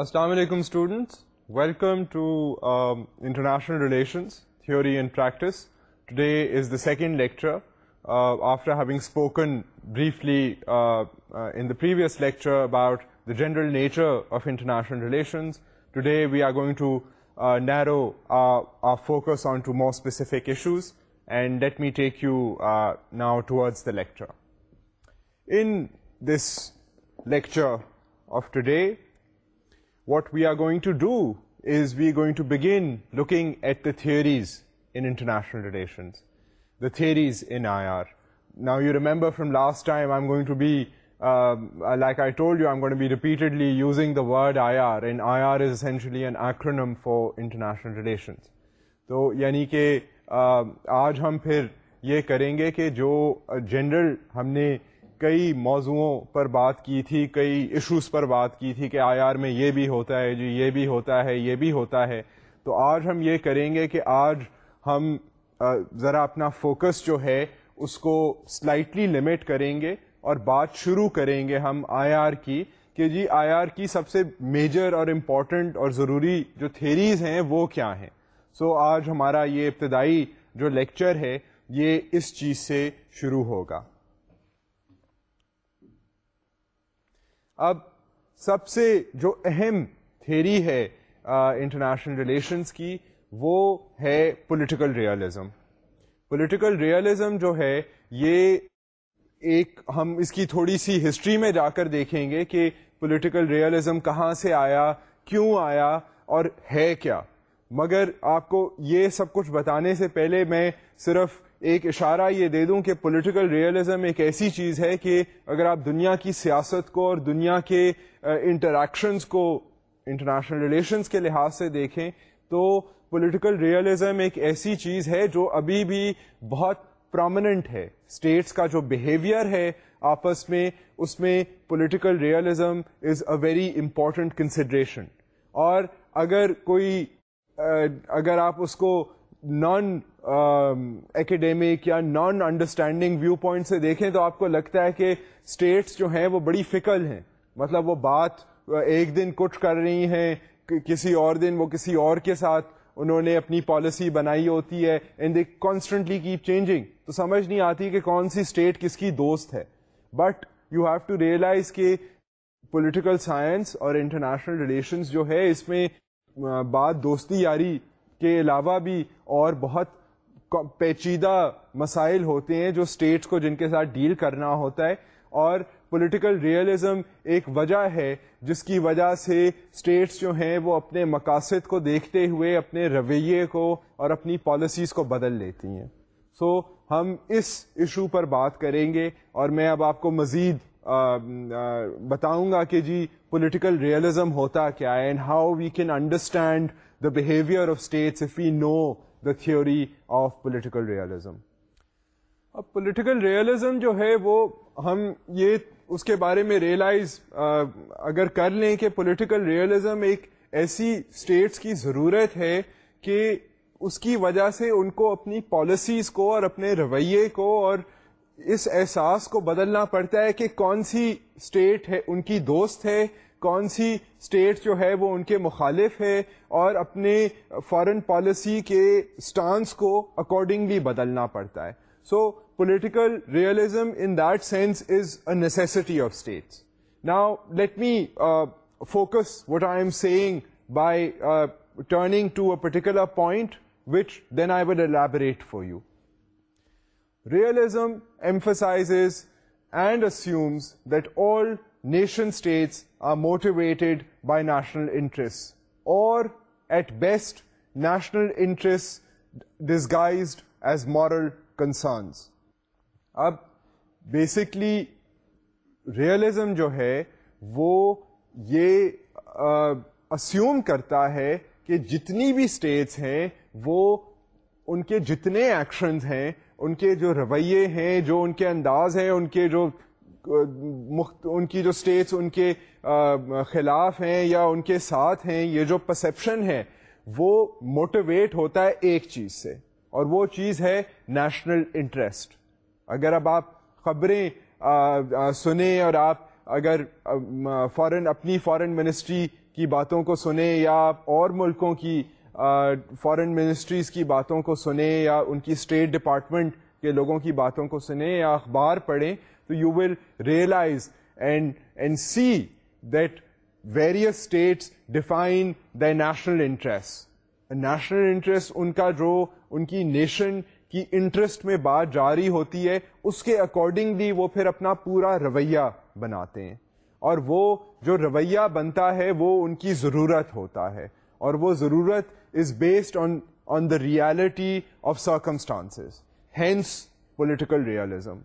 Assalamu alaikum students, welcome to um, International Relations, Theory and Practice. Today is the second lecture uh, after having spoken briefly uh, uh, in the previous lecture about the general nature of international relations. Today we are going to narrow our focus onto more specific issues, and let me take you now towards the lecture. In this lecture of today, what we are going to do is we going to begin looking at the theories international relations the theories in I R now you remember from last to be like I told be repeatedly the word I R and I R is essentially and acronym for international relations تو یعنی کہ آج ہم پھر یہ کریں گے کہ جو جنرل ہم نے کئی موضوعوں پر بات کی تھی کئی ایشوز پر بات کی تھی کہ آئی آر میں یہ بھی ہوتا ہے جی یہ بھی ہوتا ہے یہ بھی ہوتا ہے تو آج ہم یہ کریں گے کہ آج ہم ذرا اپنا فوکس جو ہے اس کو سلائٹلی لمٹ کریں گے اور بات شروع کریں گے ہم آئی آر کی کہ جی آئی آر کی سب سے میجر اور امپورٹنٹ اور ضروری جو تھیریز ہیں وہ کیا ہیں سو آج ہمارا یہ ابتدائی جو لیکچر ہے یہ اس چیز سے شروع ہوگا اب سب سے جو اہم تھیری ہے انٹرنیشنل ریلیشنس کی وہ ہے پولیٹیکل ریئلزم پولیٹیکل ریئلزم جو ہے یہ ایک ہم اس کی تھوڑی سی ہسٹری میں جا کر دیکھیں گے کہ پولیٹیکل ریئلزم کہاں سے آیا کیوں آیا اور ہے کیا مگر آپ کو یہ سب کچھ بتانے سے پہلے میں صرف ایک اشارہ یہ دے دوں کہ پولیٹیکل ریئلزم ایک ایسی چیز ہے کہ اگر آپ دنیا کی سیاست کو اور دنیا کے انٹریکشنس کو انٹرنیشنل ریلیشنس کے لحاظ سے دیکھیں تو پولیٹیکل ریئلزم ایک ایسی چیز ہے جو ابھی بھی بہت پرومیننٹ ہے اسٹیٹس کا جو بیہیویئر ہے آپس میں اس میں political realism is a very important consideration اور اگر کوئی اگر آپ اس کو نان اکیڈیمک یا نان انڈرسٹینڈنگ ویو پوائنٹ سے دیکھیں تو آپ کو لگتا ہے کہ اسٹیٹس جو ہیں وہ بڑی فکل ہیں مطلب وہ بات ایک دن کچھ کر رہی ہیں کسی اور دن وہ کسی اور کے ساتھ انہوں نے اپنی پالیسی بنائی ہوتی ہے and they constantly keep changing تو سمجھ نہیں آتی کہ کون سی اسٹیٹ کس کی دوست ہے but you have to realize کہ پولیٹیکل سائنس اور انٹرنیشنل ریلیشنز جو ہے اس میں بات دوستی یاری کے علاوہ بھی اور بہت پیچیدہ مسائل ہوتے ہیں جو اسٹیٹس کو جن کے ساتھ ڈیل کرنا ہوتا ہے اور پولیٹیکل ریئلزم ایک وجہ ہے جس کی وجہ سے اسٹیٹس جو ہیں وہ اپنے مقاصد کو دیکھتے ہوئے اپنے رویے کو اور اپنی پالیسیز کو بدل لیتی ہیں سو so, ہم اس ایشو پر بات کریں گے اور میں اب آپ کو مزید بتاؤں گا کہ جی پولیٹیکل ریئلزم ہوتا کیا ہے and how we can understand the behaviour of states if we know the theory of political realism اب پولیٹیکل ریئلزم جو ہے وہ ہم یہ اس کے بارے میں ریئلائز اگر کر لیں کہ پولیٹیکل ریئلزم ایک ایسی اسٹیٹس کی ضرورت ہے کہ اس کی وجہ سے ان کو اپنی پالیسیز کو اور اپنے رویے کو اور اس احساس کو بدلنا پڑتا ہے کہ کون سی اسٹیٹ ہے ان کی دوست ہے کون سی اسٹیٹ جو ہے وہ ان کے مخالف ہے اور اپنے فارن پالیسی کے اسٹانس کو اکارڈنگلی بدلنا پڑتا ہے so political realism in that sense is a necessity of states now let me focus what I am saying by turning to a particular point which then I will elaborate for you realism emphasize and that all nation states are motivated by national interest or at best national interest does guised as moral concerns اب basically realism جو ہے وہ یہ assume کرتا ہے کہ جتنی بھی اسٹیٹس ہیں وہ ان کے جتنے ایکشنز ہیں ان کے جو رویے ہیں جو ان کے انداز ہیں ان کے جو مخت ان کی جو اسٹیٹس ان کے خلاف ہیں یا ان کے ساتھ ہیں یہ جو پرسپشن ہے وہ موٹیویٹ ہوتا ہے ایک چیز سے اور وہ چیز ہے نیشنل انٹرسٹ اگر اب آپ خبریں سنیں اور آپ اگر فارن اپنی فارن منسٹری کی باتوں کو سنیں یا آپ اور ملکوں کی فورن منسٹریز کی باتوں کو سنیں یا ان کی اسٹیٹ ڈپارٹمنٹ لوگوں کی باتوں کو سنیں یا اخبار پڑھیں تو you will realize and and see that various states define the national interest national interest ان کا جو ان کی نیشن کی انٹرسٹ میں بات جاری ہوتی ہے اس کے اکارڈنگلی وہ پھر اپنا پورا رویہ بناتے ہیں اور وہ جو رویہ بنتا ہے وہ ان کی ضرورت ہوتا ہے اور وہ ضرورت is based on on the reality of circumstances hence political realism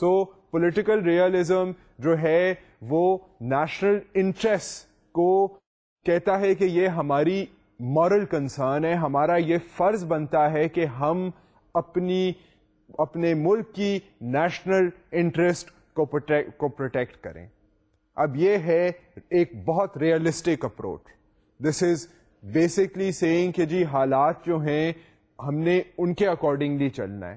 so political realism جو ہے وہ نیشنل انٹرسٹ کو کہتا ہے کہ یہ ہماری مارل کنسرن ہے ہمارا یہ فرض بنتا ہے کہ ہم اپنی اپنے ملک کی نیشنل انٹرسٹ کو کو پروٹیکٹ کریں اب یہ ہے ایک بہت realistic approach this is basically saying کہ جی حالات جو ہیں ہم نے ان کے اکارڈنگلی چلنا ہے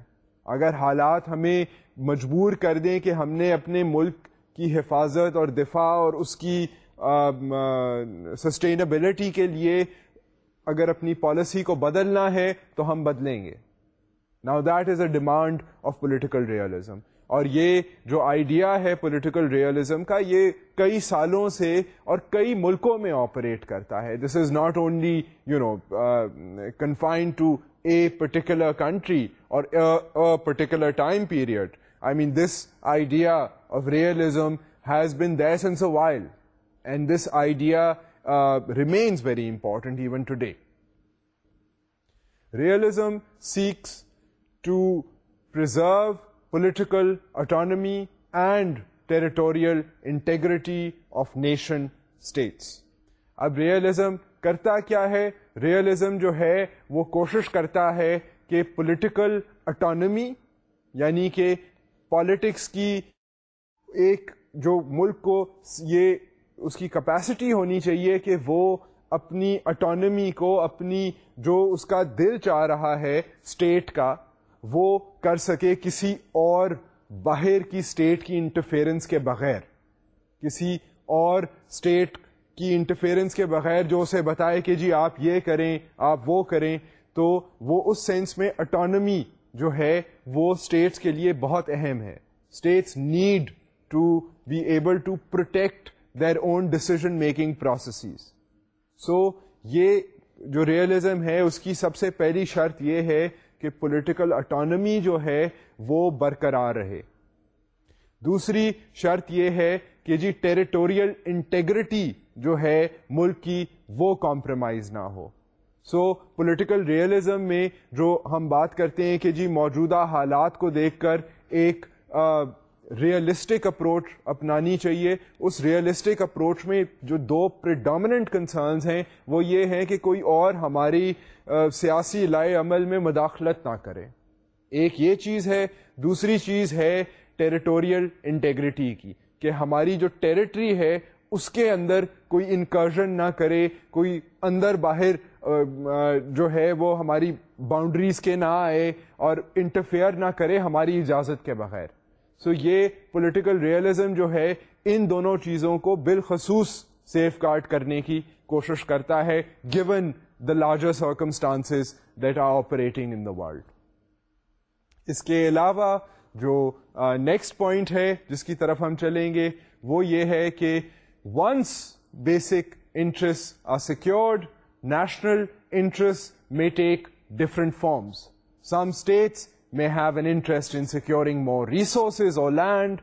اگر حالات ہمیں مجبور کر دیں کہ ہم نے اپنے ملک کی حفاظت اور دفاع اور اس کی سسٹینبلٹی کے لیے اگر اپنی پالیسی کو بدلنا ہے تو ہم بدلیں گے now that is a demand of political realism اور یہ جو آئیڈیا ہے پولیٹیکل ریئلزم کا یہ کئی سالوں سے اور کئی ملکوں میں آپریٹ کرتا ہے this is not only you know confined to particular country اور realism seeks to pro political autonomy and territorial integrity of nation states اب ریئلزم کرتا کیا ہے ریئلزم جو ہے وہ کوشش کرتا ہے کہ پولیٹیکل اٹانمی یعنی کہ پالیٹکس کی ایک جو ملک کو یہ اس کی کپیسٹی ہونی چاہیے کہ وہ اپنی اٹانمی کو اپنی جو اس کا دل چاہ رہا ہے اسٹیٹ کا وہ کر سکے کسی اور باہر کی اسٹیٹ کی انٹرفیئرنس کے بغیر کسی اور اسٹیٹ کی انٹرفیئرنس کے بغیر جو اسے بتائے کہ جی آپ یہ کریں آپ وہ کریں تو وہ اس سینس میں اٹانمی جو ہے وہ اسٹیٹس کے لیے بہت اہم ہے states need to be able to protect their own decision making processes so یہ جو ریئلزم ہے اس کی سب سے پہلی شرط یہ ہے کہ پولیٹیکل اٹانمی جو ہے وہ برقرار رہے دوسری شرط یہ ہے کہ جی ٹیریٹوریل انٹیگریٹی جو ہے ملک کی وہ کمپرومائز نہ ہو سو پولیٹیکل ریئلزم میں جو ہم بات کرتے ہیں کہ جی موجودہ حالات کو دیکھ کر ایک ریئلسٹک اپروچ اپنانی چاہیے اس ریئلسٹک اپروچ میں جو دو پریڈامنٹ کنسرنز ہیں وہ یہ ہیں کہ کوئی اور ہماری سیاسی لائے عمل میں مداخلت نہ کرے ایک یہ چیز ہے دوسری چیز ہے ٹیریٹوریل انٹیگریٹی کی کہ ہماری جو ٹیریٹری ہے اس کے اندر کوئی انکرژن نہ کرے کوئی اندر باہر جو ہے وہ ہماری باؤنڈریز کے نہ آئے اور انٹرفیئر نہ کرے ہماری اجازت کے بغیر سو so یہ پولیٹیکل ریئلزم جو ہے ان دونوں چیزوں کو بالخصوص سیف گارڈ کرنے کی کوشش کرتا ہے given the larger circumstance that are operating in the world اس کے علاوہ جو نیکسٹ پوائنٹ ہے جس کی طرف ہم چلیں گے وہ یہ ہے کہ once basic interest are secured national interest may take different forms some states may have an interest in securing more resources اور land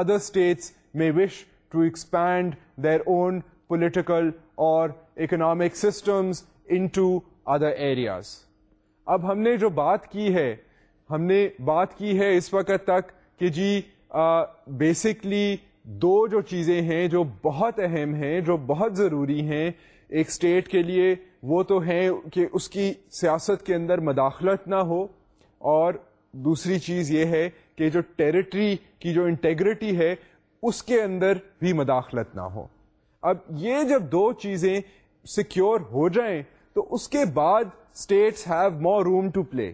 other states may wish to expand their own political اور economic systems into other areas اب ہم نے جو بات کی ہے ہم نے بات کی ہے اس وقت تک کہ جی بیسکلی دو جو چیزیں ہیں جو بہت اہم ہیں جو بہت ضروری ہیں ایک اسٹیٹ کے لیے وہ تو ہیں کہ اس کی سیاست کے اندر مداخلت نہ ہو اور دوسری چیز یہ ہے کہ جو ٹیریٹری کی جو انٹیگریٹی ہے اس کے اندر بھی مداخلت نہ ہو اب یہ جب دو چیزیں سیکیور ہو جائیں تو اس کے بعد states have more room to play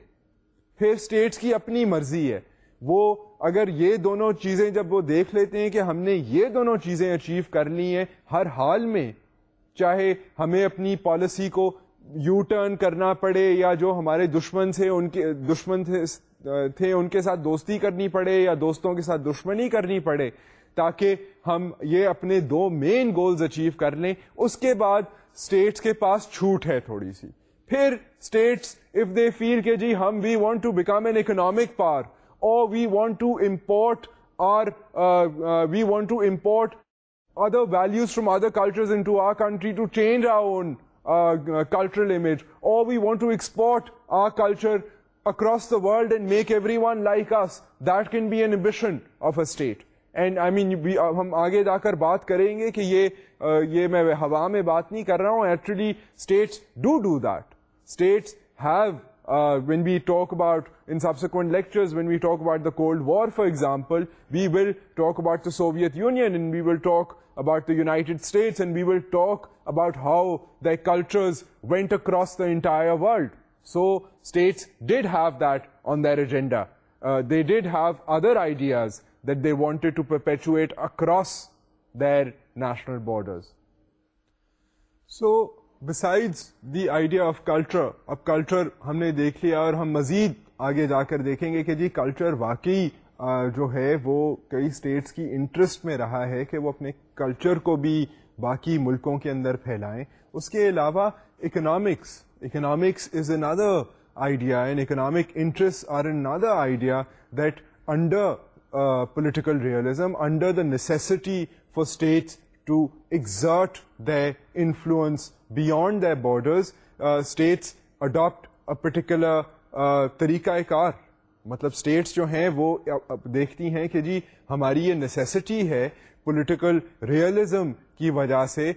پھر اسٹیٹس کی اپنی مرضی ہے وہ اگر یہ دونوں چیزیں جب وہ دیکھ لیتے ہیں کہ ہم نے یہ دونوں چیزیں اچیو کر لی ہیں ہر حال میں چاہے ہمیں اپنی پالیسی کو یو ٹرن کرنا پڑے یا جو ہمارے دشمن تھے ان کے دشمن تھے تھے ان کے ساتھ دوستی کرنی پڑے یا دوستوں کے ساتھ دشمنی کرنی پڑے تاکہ ہم یہ اپنے دو مین گولز اچیو کر لیں اس کے بعد اسٹیٹس کے پاس چھوٹ ہے تھوڑی سی پھر اسٹیٹس اف دے فیل کہ جی ہم we want to become an economic power اور we want to import or we want to import other values from other cultures into to our our country change own cultural image اور we want to export our culture across the world and make everyone like us that can be an ambition of a state and I mean ہم آگے جا کر بات کریں گے کہ یہ uh, یہ میں ہوا میں بات نہیں کر رہا ہوں actually states do do that States have, uh, when we talk about in subsequent lectures, when we talk about the Cold War, for example, we will talk about the Soviet Union, and we will talk about the United States, and we will talk about how their cultures went across the entire world. So states did have that on their agenda. Uh, they did have other ideas that they wanted to perpetuate across their national borders. So beside the idea of culture اب culture ہم نے دیکھ لیا اور ہم مزید آگے جا کر دیکھیں گے کہ جی کلچر واقعی جو ہے وہ کئی اسٹیٹس کی انٹرسٹ میں رہا ہے کہ وہ اپنے کلچر کو بھی باقی ملکوں کے اندر پھیلائیں اس کے علاوہ economics economics is other idea and economic interest are another idea that under political realism under the necessity for states to exert the influence beyond the borders states adopt a particular طریقہ کار مطلب status جو ہیں وہ uh, دیکھتی ہیں کہ جی ہماری یہ نیسیسٹی ہے پولیٹیکل ریئلزم کی وجہ سے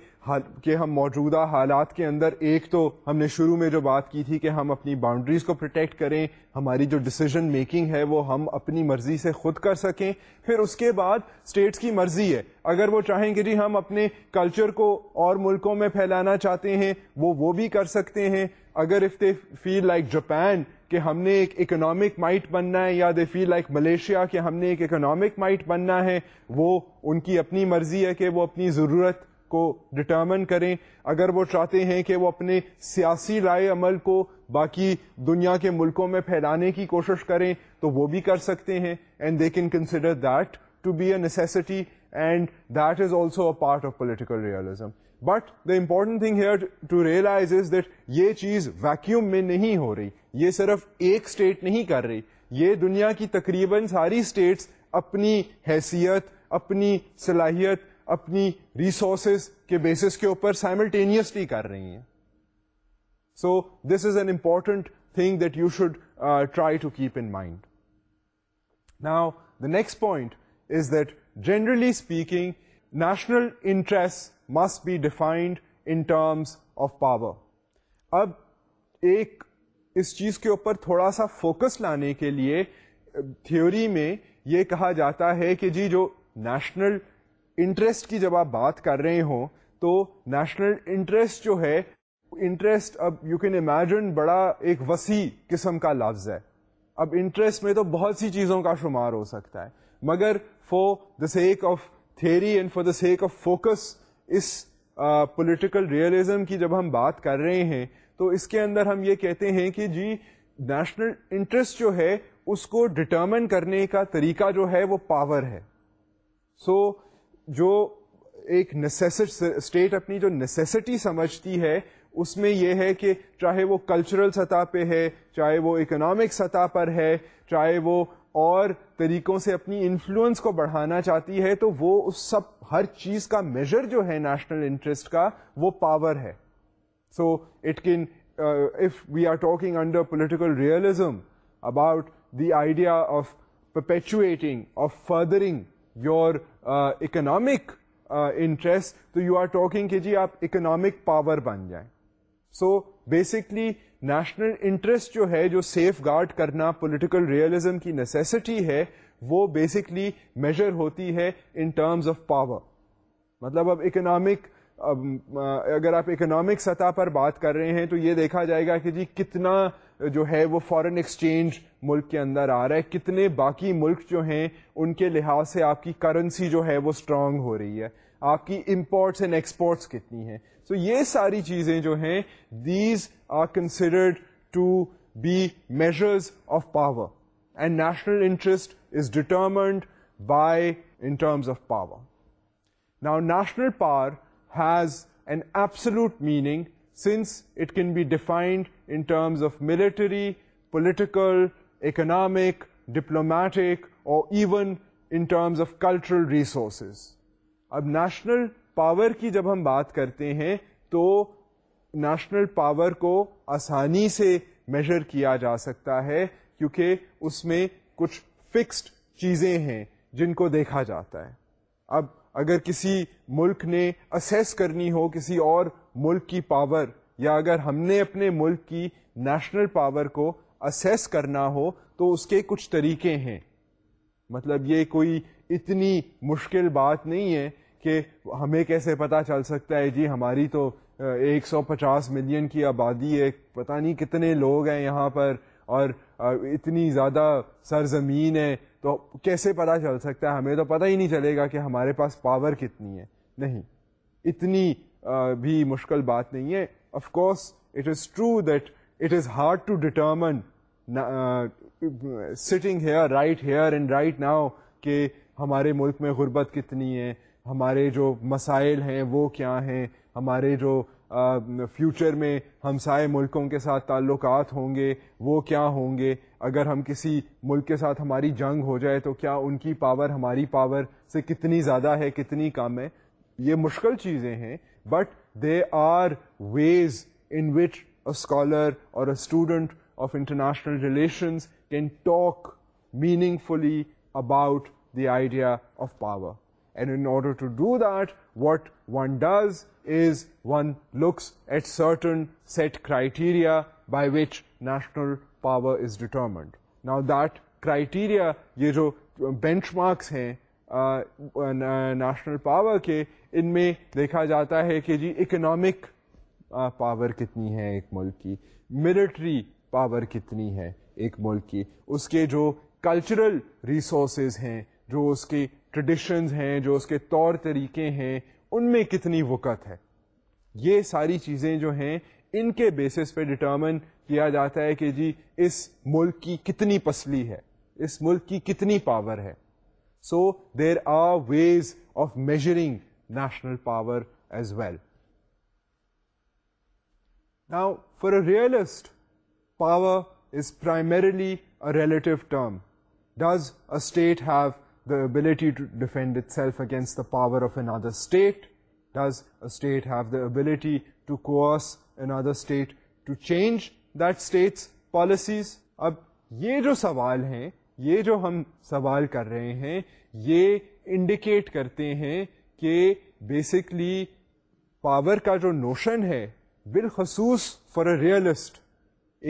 کہ ہم موجودہ حالات کے اندر ایک تو ہم نے شروع میں جو بات کی تھی کہ ہم اپنی باؤنڈریز کو پروٹیکٹ کریں ہماری جو ڈسیزن میکنگ ہے وہ ہم اپنی مرضی سے خود کر سکیں پھر اس کے بعد اسٹیٹس کی مرضی ہے اگر وہ چاہیں کہ جی ہم اپنے کلچر کو اور ملکوں میں پھیلانا چاہتے ہیں وہ وہ بھی کر سکتے ہیں اگر if they feel like Japan کہ ہم نے ایک اکنامک مائٹ بننا ہے یا دے فیل لائک ملیشیا کہ ہم نے ایک اکنامک مائٹ بننا ہے وہ ان کی اپنی مرضی ہے کہ وہ اپنی ضرورت کو ڈٹرمن کریں اگر وہ چاہتے ہیں کہ وہ اپنے سیاسی رائے عمل کو باقی دنیا کے ملکوں میں پھیلانے کی کوشش کریں تو وہ بھی کر سکتے ہیں and they can consider that to be a necessity and that is also a part of political realism but the important thing to realize is that یہ چیز ویکیوم میں نہیں ہو رہی یہ صرف ایک اسٹیٹ نہیں کر رہی یہ دنیا کی تقریباً ساری اسٹیٹس اپنی حیثیت اپنی صلاحیت اپنی ریسورسز کے بیسس کے اوپر سائملٹینیسلی کر رہی ہیں so this is an important thing that you should try to keep in mind now the next point is that generally speaking national interest must be defined in terms of power اب ایک اس چیز کے اوپر تھوڑا سا focus لانے کے لیے تھیوری میں یہ کہا جاتا ہے کہ جی جو نیشنل انٹرسٹ کی جب آپ بات کر رہے ہوں تو نیشنل انٹرسٹ جو ہے انٹرسٹ اب یو کین امیجن بڑا ایک وسیع قسم کا لفظ ہے اب انٹرسٹ میں تو بہت سی چیزوں کا شمار ہو سکتا ہے مگر for the sake of theory and for the sake of focus us political uh, realism کی جب ہم بات کر رہے ہیں تو اس کے اندر ہم یہ کہتے ہیں کہ جی نیشنل انٹرسٹ جو ہے اس کو ڈٹرمن کرنے کا طریقہ جو ہے وہ پاور ہے سو so, جو ایک نسیسٹ اسٹیٹ اپنی جو نیسیسٹی سمجھتی ہے اس میں یہ ہے کہ چاہے وہ کلچرل سطح پہ ہے چاہے وہ اکنامک سطح پر ہے چاہے وہ اور طریقوں سے اپنی انفلوئنس کو بڑھانا چاہتی ہے تو وہ اس سب ہر چیز کا میجر جو ہے نیشنل انٹرسٹ کا وہ پاور ہے so it can if we are talking under political realism about the idea of perpetuating of furthering your economic interest تو یو آر ٹاکنگ کہ جی آپ اکنامک پاور بن جائیں سو بیسکلی نیشنل انٹرسٹ جو ہے جو سیف گارڈ کرنا پولیٹیکل ریئلزم کی نیسیسٹی ہے وہ بیسکلی میجر ہوتی ہے ان ٹرمز آف پاور مطلب اب اکنامک اگر آپ اکنامک سطح پر بات کر رہے ہیں تو یہ دیکھا جائے گا کہ جی کتنا جو ہے وہ فارن ایکسچینج ملک کے اندر آ رہا ہے کتنے باقی ملک جو ہیں ان کے لحاظ سے آپ کی کرنسی جو ہے وہ اسٹرانگ ہو رہی ہے آپ کی امپورٹس اینڈ ایکسپورٹس کتنی ہیں سو یہ ساری چیزیں جو ہیں these are considered to be measures of power and national interest is determined by in terms of power now national power has an absolute meaning sense it can be defined in terms of military political economic diplomatic اور even in terms of cultural resources اب national power کی جب ہم بات کرتے ہیں تو national power کو آسانی سے میجر کیا جا سکتا ہے کیونکہ اس میں کچھ فکسڈ چیزیں ہیں جن کو دیکھا جاتا ہے اب اگر کسی ملک نے اسیس کرنی ہو کسی اور ملک کی پاور یا اگر ہم نے اپنے ملک کی نیشنل پاور کو اسیس کرنا ہو تو اس کے کچھ طریقے ہیں مطلب یہ کوئی اتنی مشکل بات نہیں ہے کہ ہمیں کیسے پتہ چل سکتا ہے جی ہماری تو ایک سو پچاس ملین کی آبادی ہے پتہ نہیں کتنے لوگ ہیں یہاں پر اور اتنی زیادہ سرزمین ہے تو کیسے پتہ چل سکتا ہے ہمیں تو پتہ ہی نہیں چلے گا کہ ہمارے پاس پاور کتنی ہے نہیں اتنی بھی مشکل بات نہیں ہے of course it is true that it is hard to determine sitting here right here and right now کہ ہمارے ملک میں غربت کتنی ہے ہمارے جو مسائل ہیں وہ کیا ہیں ہمارے جو فیوچر میں ہمسائے ملکوں کے ساتھ تعلقات ہوں گے وہ کیا ہوں گے اگر ہم کسی ملک کے ساتھ ہماری جنگ ہو جائے تو کیا ان کی پاور ہماری پاور سے کتنی زیادہ ہے کتنی کم ہے یہ مشکل چیزیں ہیں but they are ways in which a scholar اور a student of international relations can talk meaningfully about the idea of power and in order to do that what one does is one looks at certain set criteria by which national power is determined نا that criteria یہ جو benchmarks ہیں national power کے ان میں دیکھا جاتا ہے کہ جی اکنامک پاور کتنی ہے ایک ملک کی ملٹری پاور کتنی ہے ایک ملک کی اس کے جو کلچرل ریسورسز ہیں جو اس کی ٹریڈیشنز ہیں جو اس کے طور طریقے ہیں ان میں کتنی وقت ہے یہ ساری چیزیں جو ہیں ان کے بیسس پہ ڈٹرمن کیا جاتا ہے کہ جی اس ملک کی کتنی پسلی ہے اس ملک کی کتنی پاور ہے so there are ways of measuring national power as well now for a realist power is primarily a relative term does a state have the ability to defend itself against the power of another state? Does a state have the ability to coerce another state to change that state's policies? Now, these are the questions یہ جو ہم سوال کر رہے ہیں یہ indicate کرتے ہیں کہ بیسکلی پاور کا جو نوشن ہے بالخصوص فار اے ریئلسٹ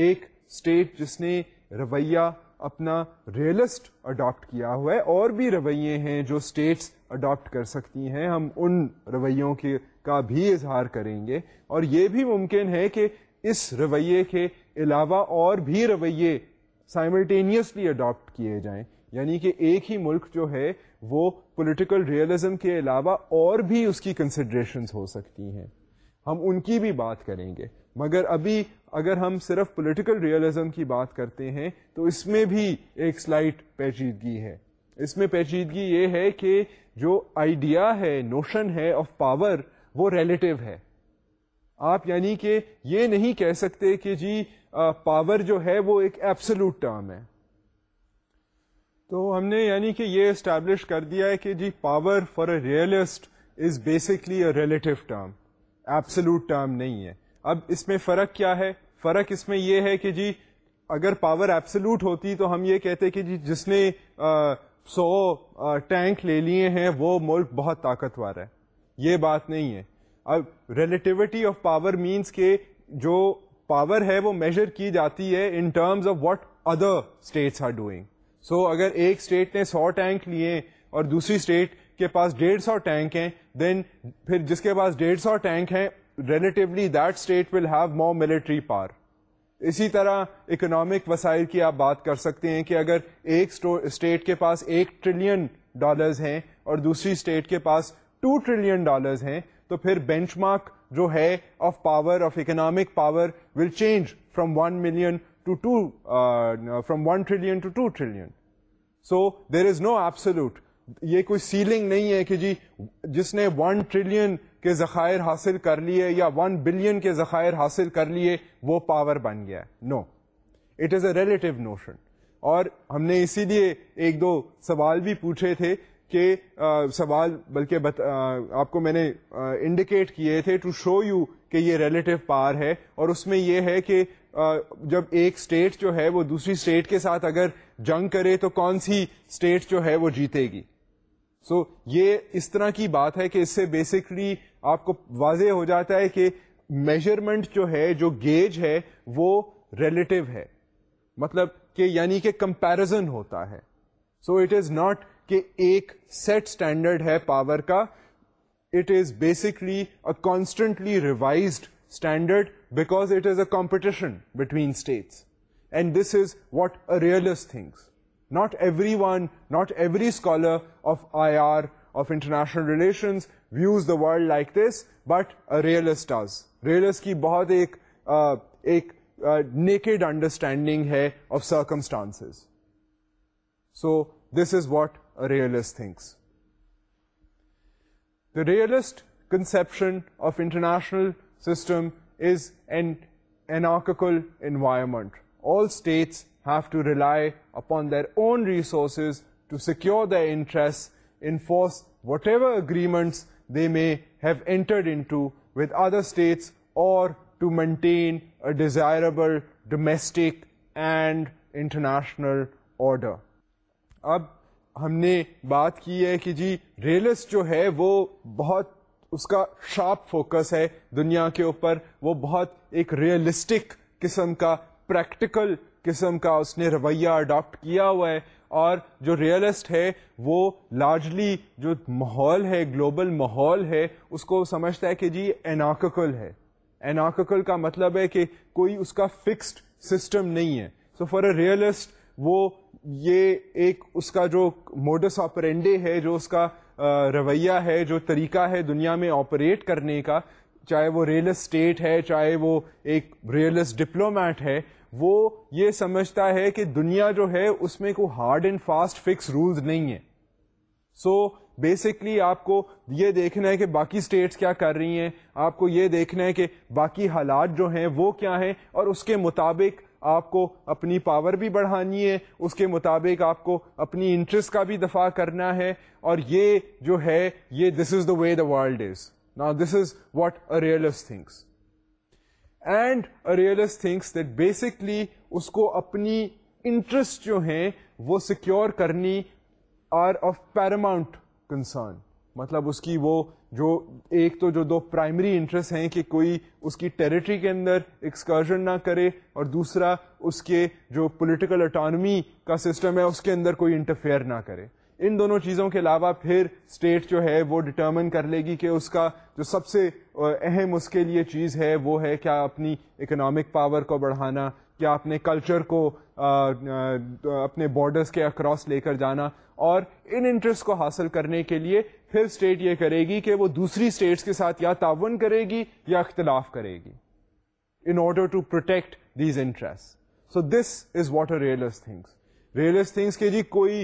ایک اسٹیٹ جس نے رویہ اپنا ریئلسٹ اڈاپٹ کیا ہوا ہے اور بھی رویے ہیں جو اسٹیٹس اڈاپٹ کر سکتی ہیں ہم ان رویوں کے کا بھی اظہار کریں گے اور یہ بھی ممکن ہے کہ اس رویے کے علاوہ اور بھی رویے سائملٹینیسلی اڈاپٹ کیے جائیں یعنی کہ ایک ہی ملک جو ہے وہ پولیٹیکل ریئلزم کے علاوہ اور بھی اس کی کنسیڈریشنز ہو سکتی ہیں ہم ان کی بھی بات کریں گے مگر ابھی اگر ہم صرف پولیٹیکل ریئلزم کی بات کرتے ہیں تو اس میں بھی ایک سلائٹ پیچیدگی ہے اس میں پیچیدگی یہ ہے کہ جو آئیڈیا ہے نوشن ہے آف پاور وہ ریلیٹو ہے آپ یعنی کہ یہ نہیں کہہ سکتے کہ جی پاور جو ہے وہ ایک ایپسلوٹ ٹرم ہے تو ہم نے یعنی کہ یہ اسٹیبلش کر دیا ہے کہ جی power for a realist is basically a relative term absolute term نہیں ہے اب اس میں فرق کیا ہے فرق اس میں یہ ہے کہ جی اگر پاور ایپسلوٹ ہوتی تو ہم یہ کہتے کہ جی جس نے سو ٹینک لے لیے ہیں وہ ملک بہت طاقتور ہے یہ بات نہیں ہے اب ریلیٹیوٹی آف پاور مینس کے جو پاور ہے وہ میجر کی جاتی ہے in terms of what other states are doing so اگر ایک اسٹیٹ نے سو ٹینک لیے اور دوسری اسٹیٹ کے پاس ڈیڑھ سو ٹینک ہیں دین پھر جس کے پاس ڈیڑھ سو ٹینک ہیں relatively that state will have more military power اسی طرح اکنامک وسائل کی آپ بات کر سکتے ہیں کہ اگر ایک اسٹیٹ کے پاس ایک ٹریلین ڈالرز ہیں اور دوسری اسٹیٹ کے پاس ٹو ٹریلین ڈالرز ہیں تو پھر بینچ مارک جو ہے of power of economic power will change from one million to two from one trillion to two trillion so there is no absolute یہ کوئی سیلنگ نہیں ہے کہ جی جس نے ون ٹریلین کے ذخائر حاصل کر لیے یا ون بلین کے ذخائر حاصل کر لیے وہ پاور بن گیا no it is a relative notion اور ہم نے اسی لیے ایک دو سوال بھی پوچھے تھے کہ سوال بلکہ بت, آ, آپ کو میں نے انڈیکیٹ کیے تھے ٹو شو یو کہ یہ ریلیٹو پاور ہے اور اس میں یہ ہے کہ آ, جب ایک اسٹیٹ جو ہے وہ دوسری اسٹیٹ کے ساتھ اگر جنگ کرے تو کون سی اسٹیٹ جو ہے وہ جیتے گی سو یہ اس طرح کی بات ہے کہ اس سے بیسکلی آپ کو واضح ہو جاتا ہے کہ میجرمنٹ جو ہے جو گیج ہے وہ ریلیٹو ہے مطلب کہ یعنی کہ کمپیرزن ہوتا ہے سو اٹ از ناٹ کہ ایک سیٹ اسٹینڈرڈ ہے پاور کا it is basically constantly revised standard because it is a competition between states and this is what a realist thinks not every one not every scholar of I R of international relations views the world like this but realist realists کی بہت ایک ایک naked understanding ہے of circumstance so this is what realist thinks the realist conception of international system is an anarchical environment all states have to rely upon their own resources to secure the interest enforce whatever into the other states اور to maintain a desirable domestic and international order. اب ہم نے بات کی ہے کہ جی reels جو ہے وہ بہت اس کا شارپ فوکس ہے دنیا کے اوپر وہ بہت ایک ریئلسٹک قسم کا پریکٹیکل قسم کا اس نے رویہ اڈاپٹ کیا ہوا ہے اور جو ریئلسٹ ہے وہ لارجلی جو ماحول ہے گلوبل ماحول ہے اس کو سمجھتا ہے کہ جی ایناکل ہے ایناکل کا مطلب ہے کہ کوئی اس کا فکسڈ سسٹم نہیں ہے سو فار اے ریئلسٹ وہ یہ ایک اس کا جو موڈس آپرینڈے ہے جو اس کا رویہ ہے جو طریقہ ہے دنیا میں آپریٹ کرنے کا چاہے وہ ریئل اسٹیٹ ہے چاہے وہ ایک ریئلسٹ ڈپلومیٹ ہے وہ یہ سمجھتا ہے کہ دنیا جو ہے اس میں کوئی hard and fast fix rules نہیں ہے سو بیسکلی آپ کو یہ دیکھنا ہے کہ باقی اسٹیٹس کیا کر رہی ہیں آپ کو یہ دیکھنا ہے کہ باقی حالات جو ہیں وہ کیا ہیں اور اس کے مطابق آپ کو اپنی پاور بھی بڑھانی ہے اس کے مطابق آپ کو اپنی انٹرسٹ کا بھی دفاع کرنا ہے اور یہ جو ہے یہ this is the way the world is نا this is what a realist thinks and realist thinks that basically اس کو اپنی انٹرسٹ جو ہیں وہ سیکیور کرنی آر آف پیراماؤنٹ کنسرن مطلب اس کی وہ جو ایک تو جو دو پرائمری انٹرسٹ ہیں کہ کوئی اس کی ٹریٹری کے اندر ایکسکرشن نہ کرے اور دوسرا اس کے جو پولیٹیکل اٹانمی کا سسٹم ہے اس کے اندر کوئی انٹرفیئر نہ کرے ان دونوں چیزوں کے علاوہ پھر اسٹیٹ جو ہے وہ ڈٹرمن کر لے گی کہ اس کا جو سب سے اہم اس کے لیے چیز ہے وہ ہے کیا اپنی اکنامک پاور کو بڑھانا کیا اپنے کلچر کو اپنے بارڈرس کے اکراس لے کر جانا اور ان انٹرسٹ کو حاصل کرنے کے لیے پھر اسٹیٹ یہ کرے گی کہ وہ دوسری اسٹیٹس کے ساتھ یا تعاون کرے گی یا اختلاف کرے گی in order to protect these interest so this is what a realist thinks realist thinks کے جی کوئی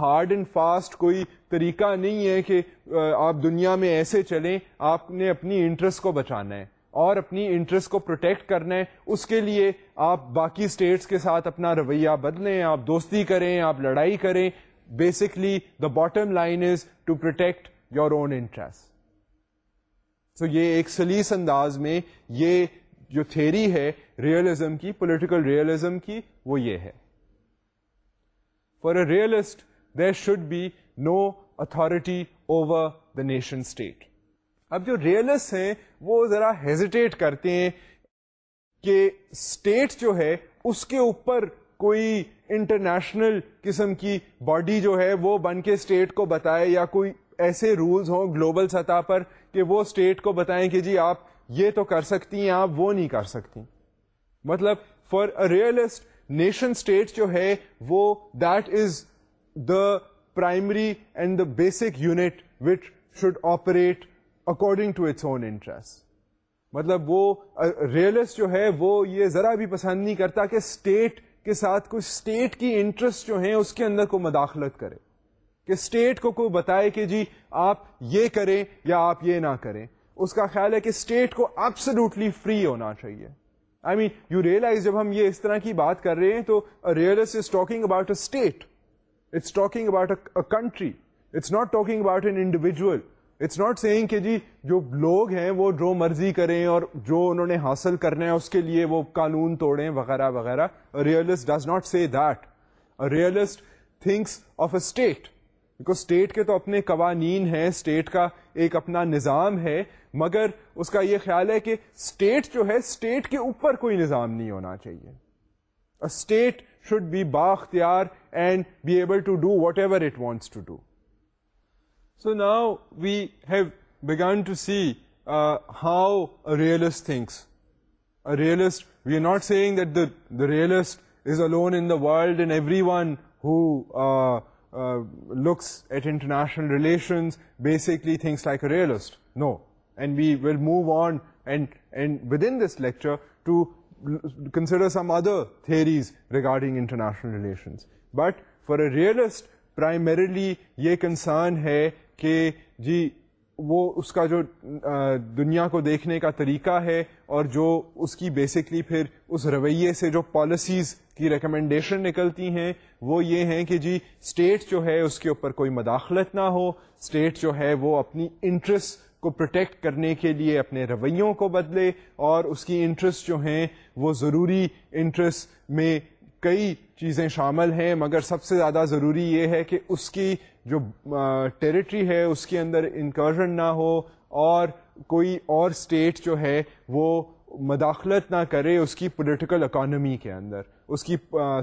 ہارڈ اینڈ فاسٹ کوئی طریقہ نہیں ہے کہ آپ دنیا میں ایسے چلیں آپ نے اپنی انٹرسٹ کو بچانا ہے اور اپنی انٹرسٹ کو پروٹیکٹ کرنا ہے اس کے لیے آپ باقی اسٹیٹس کے ساتھ اپنا رویہ بدلیں آپ دوستی کریں آپ لڑائی کریں basically the bottom line is to protect your own interest so یہ ایک سلیس انداز میں یہ جو تھیری ہے ریئلزم کی پولیٹیکل ریئلزم کی وہ یہ ہے for a realist there should be no authority over the nation state اب جو ریئلسٹ ہیں وہ ذرا ہیزیٹیٹ کرتے ہیں کہ اسٹیٹ جو ہے اس کے اوپر کوئی انٹرنیشنل قسم کی باڈی جو ہے وہ بن کے اسٹیٹ کو بتائے یا کوئی ایسے رولز ہوں گلوبل سطح پر کہ وہ اسٹیٹ کو بتائیں کہ جی آپ یہ تو کر سکتی ہیں آپ وہ نہیں کر سکتی مطلب for a realist nation state جو ہے وہ that is the primary and the basic unit which should operate according to its own interests. مطلب وہ ریئلسٹ جو ہے وہ یہ ذرا بھی پسند نہیں کرتا کہ اسٹیٹ کے ساتھ کوئی اسٹیٹ کی انٹرسٹ جو ہیں اس کے اندر کو مداخلت کرے کہ اسٹیٹ کو کوئی بتائے کہ جی آپ یہ کریں یا آپ یہ نہ کریں اس کا خیال ہے کہ اسٹیٹ کو ایبسلوٹلی فری ہونا چاہیے آئی مین یو ریئلائز جب ہم یہ اس طرح کی بات کر رہے ہیں تو realist is talking about a state it's talking about country it's not talking about an individual it's not seeing کہ جی جو لوگ ہیں وہ جو مرضی کریں اور جو انہوں نے حاصل کرنا ہے اس کے لیے وہ قانون توڑیں وغیرہ وغیرہ realist does not say that realist thinks of a state because state کے تو اپنے قوانین ہیں اسٹیٹ کا ایک اپنا نظام ہے مگر اس کا یہ خیال ہے کہ اسٹیٹ جو ہے اسٹیٹ کے اوپر کوئی نظام نہیں ہونا چاہیے اسٹیٹ شوڈ بی با اختیار to see how realist thinks realist we are not seeing that a realist is a laundry one less at international relations basically thinks like a realist no and we will move onto this lecture consider some other theories regarding international relations but for a realist primarily یہ concern ہے کہ جی وہ اس کا جو دنیا کو دیکھنے کا طریقہ ہے اور جو اس کی بیسکلی پھر اس رویے سے جو پالیسیز کی ریکمینڈیشن نکلتی ہیں وہ یہ ہیں کہ جی اسٹیٹ جو ہے اس کے اوپر کوئی مداخلت نہ ہو اسٹیٹ جو ہے وہ اپنی انٹرسٹ کو پروٹیکٹ کرنے کے لیے اپنے رویوں کو بدلے اور اس کی انٹرسٹ جو ہیں وہ ضروری انٹرسٹ میں کئی چیزیں شامل ہیں مگر سب سے زیادہ ضروری یہ ہے کہ اس کی جو ٹریٹری ہے اس کے اندر انکرژن نہ ہو اور کوئی اور اسٹیٹ جو ہے وہ مداخلت نہ کرے اس کی پولیٹیکل اکانومی کے اندر اس کی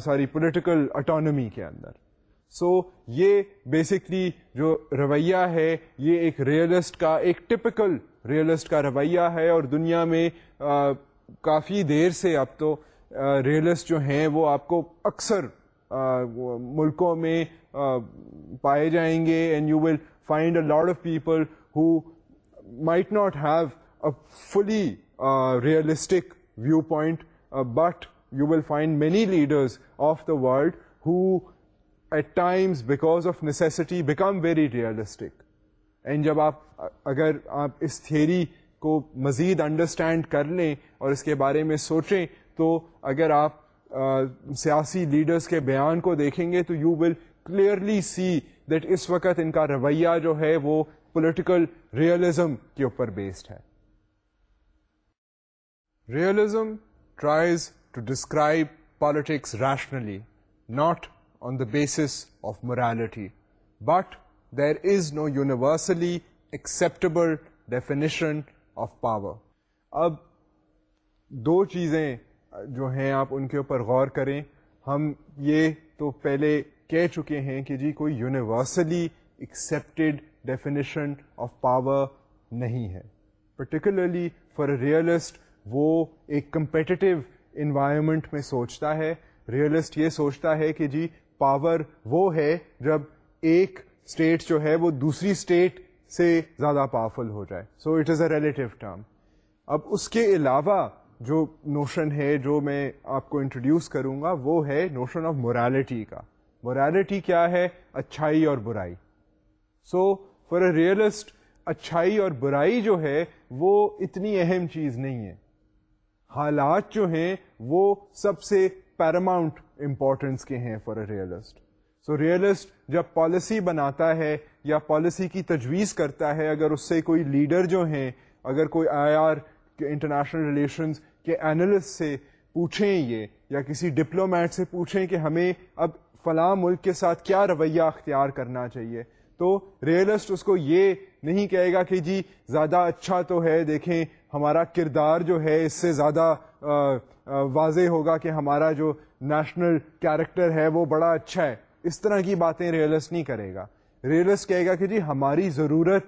ساری پولیٹیکل اٹانومی کے اندر سو یہ بیسکلی جو رویہ ہے یہ ایک ریئلسٹ کا ایک ٹپکل ریئلسٹ کا رویہ ہے اور دنیا میں کافی دیر سے اب تو ریئلسٹ جو ہیں وہ آپ کو اکثر ملکوں میں پائے جائیں گے and you will find a lot of people who might not have a fully realistic viewpoint but you will find many leaders of the world who times because of necessity become very realistic and جب آپ اگر آپ اس theory کو مزید understand کر لیں اور اس کے بارے میں سوچیں تو اگر آپ سیاسی لیڈرز کے بیان کو دیکھیں گے تو you will clearly see that اس وقت ان کا رویہ جو ہے وہ پولیٹیکل ریئلزم کے اوپر بیسڈ ہے realism tries to describe politics rationally not on the basis of morality but there is no universally acceptable definition of power اب دو چیزیں جو ہیں آپ ان کے اوپر غور کریں ہم یہ تو پہلے کہہ چکے ہیں کہ جی کوئی universally accepted definition of power نہیں ہے پرٹیکولرلی فار ریئلسٹ وہ ایک کمپیٹیو انوائرمنٹ میں سوچتا ہے ریئلسٹ یہ سوچتا ہے کہ جی پاور وہ ہے جب ایک اسٹیٹ جو ہے وہ دوسری اسٹیٹ سے زیادہ پاورفل ہو جائے so it is a relative term اب اس کے علاوہ جو نوشن ہے جو میں آپ کو انٹروڈیوس کروں گا وہ ہے نوشن آف موریلٹی کا مورالٹی کیا ہے اچھائی اور برائی سو فور اے ریئلسٹ اچھائی اور برائی جو ہے وہ اتنی اہم چیز نہیں ہے حالات جو ہیں وہ سب سے پیراماؤنٹ امپورٹنس کے ہیں for a realist so realist جب پالیسی بناتا ہے یا پالیسی کی تجویز کرتا ہے اگر اس سے کوئی لیڈر جو ہیں اگر کوئی آئی آر کے انٹرنیشنل ریلیشنز کے انالسٹ سے پوچھیں یہ یا کسی ڈپلومیٹ سے پوچھیں کہ ہمیں اب فلاں ملک کے ساتھ کیا رویہ اختیار کرنا چاہیے تو ریئلسٹ اس کو یہ نہیں کہے گا کہ جی زیادہ اچھا تو ہے دیکھیں ہمارا کردار جو ہے اس سے زیادہ واضح ہوگا کہ ہمارا جو نیشنل کیریکٹر ہے وہ بڑا اچھا ہے اس طرح کی باتیں ریئلسٹ نہیں کرے گا ریئلس کہے گا کہ جی ہماری ضرورت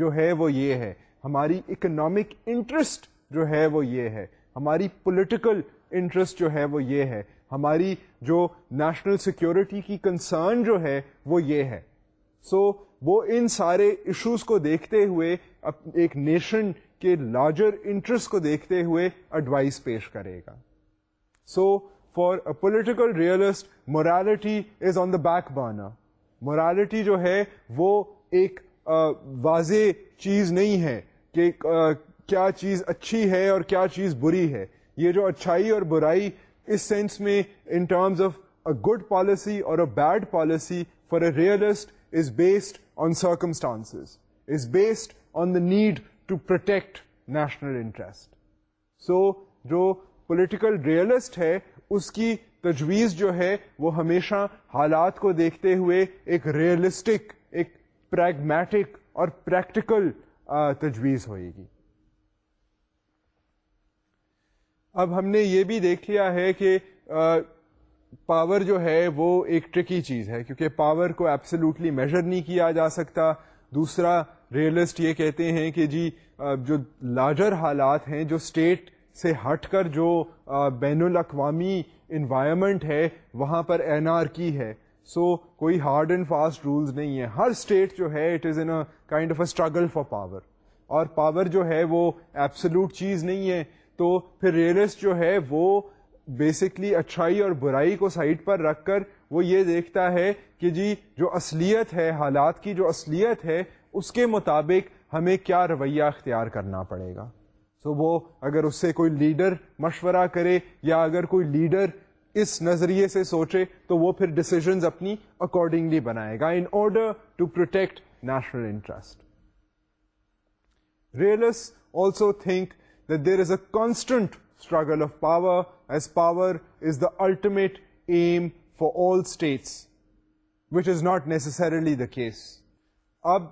جو ہے وہ یہ ہے ہماری اکنامک انٹرسٹ جو ہے وہ یہ ہے ہماری پولیٹیکل انٹرسٹ جو ہے وہ یہ ہے ہماری جو نیشنل سیکیورٹی کی کنسرن جو ہے وہ یہ ہے سو وہ ان سارے ایشوز کو دیکھتے ہوئے ایک نیشن کے لارجر انٹرسٹ کو دیکھتے ہوئے ایڈوائس پیش کرے گا so for a political realist morality is on the back burner morality جو ہے وہ ایک واضح چیز نہیں ہے کہ کیا چیز اچھی ہے اور کیا چیز بری ہے یہ جو اچھائی اور برائی اس سینس میں in terms of a good policy اور a bad policy for a realist based on circumstance is base on the need to protect national interest so جو پولیٹیکل ریئلسٹ ہے اس کی تجویز جو ہے وہ ہمیشہ حالات کو دیکھتے ہوئے ایک ریئلسٹک ایک پریگمیٹک اور پریکٹیکل تجویز ہوئے گی اب ہم نے یہ بھی دیکھ لیا ہے کہ پاور جو ہے وہ ایک ٹرکی چیز ہے کیونکہ پاور کو ایبسلوٹلی میجر نہیں کیا جا سکتا دوسرا ریئلسٹ یہ کہتے ہیں کہ جی جو لارجر حالات ہیں جو اسٹیٹ سے ہٹ کر جو بین الاقوامی انوائرمنٹ ہے وہاں پر این آر کی ہے سو کوئی ہارڈ اینڈ فاسٹ رولز نہیں ہے ہر اسٹیٹ جو ہے it is an kind of a struggle for power اور پاور جو ہے وہ ایبسلوٹ چیز نہیں ہے تو پھر ریئلسٹ جو ہے وہ بیسکلی اچھائی اور برائی کو سائڈ پر رکھ کر وہ یہ دیکھتا ہے کہ جی جو اصلیت ہے حالات کی جو اصلیت ہے اس کے مطابق ہمیں کیا رویہ اختیار کرنا پڑے گا سو وہ اگر اس سے کوئی لیڈر مشورہ کرے یا اگر کوئی لیڈر اس نظریے سے سوچے تو وہ پھر ڈسیزنز اپنی اکارڈنگلی بنائے گا in order to protect national interest realists also think that there is a constant struggle of power power is the ultimate aim for all states which is not necessarily the case اب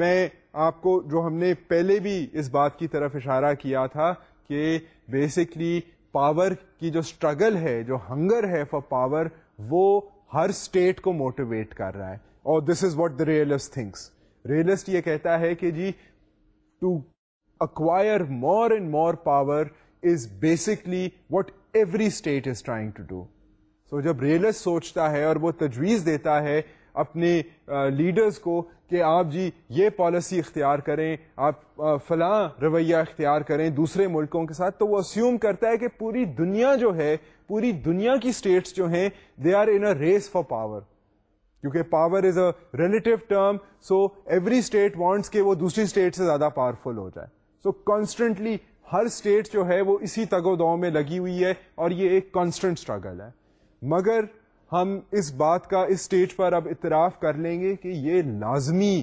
میں آپ کو جو ہم نے پہلے بھی اس بات کی طرف اشارہ کیا تھا کہ بیسکلی پاور کی جو اسٹرگل ہے جو ہنگر ہے فار پاور وہ ہر اسٹیٹ کو موٹیویٹ کر رہا ہے اور this is what the realist thinks realist یہ کہتا ہے کہ جی to acquire more and more power is basically what every state is trying to do so جب ریلس سوچتا ہے اور وہ تجویز دیتا ہے اپنے لیڈرز کو کہ آپ جی یہ پالیسی اختیار کریں آپ فلاں رویہ اختیار کریں دوسرے ملکوں کے ساتھ تو وہ اسیوم کرتا ہے کہ پوری دنیا جو ہے پوری دنیا کی اسٹیٹس جو ہیں they are in a race for power کیونکہ power is a relative term so every state wants کہ وہ دوسری اسٹیٹ سے زیادہ پاورفل ہو جائے سو کانسٹنٹلی ہر اسٹیٹ جو ہے وہ اسی تگ و دو میں لگی ہوئی ہے اور یہ ایک کانسٹنٹ اسٹرگل ہے مگر ہم اس بات کا اس اسٹیج پر اب اطراف کر لیں گے کہ یہ لازمی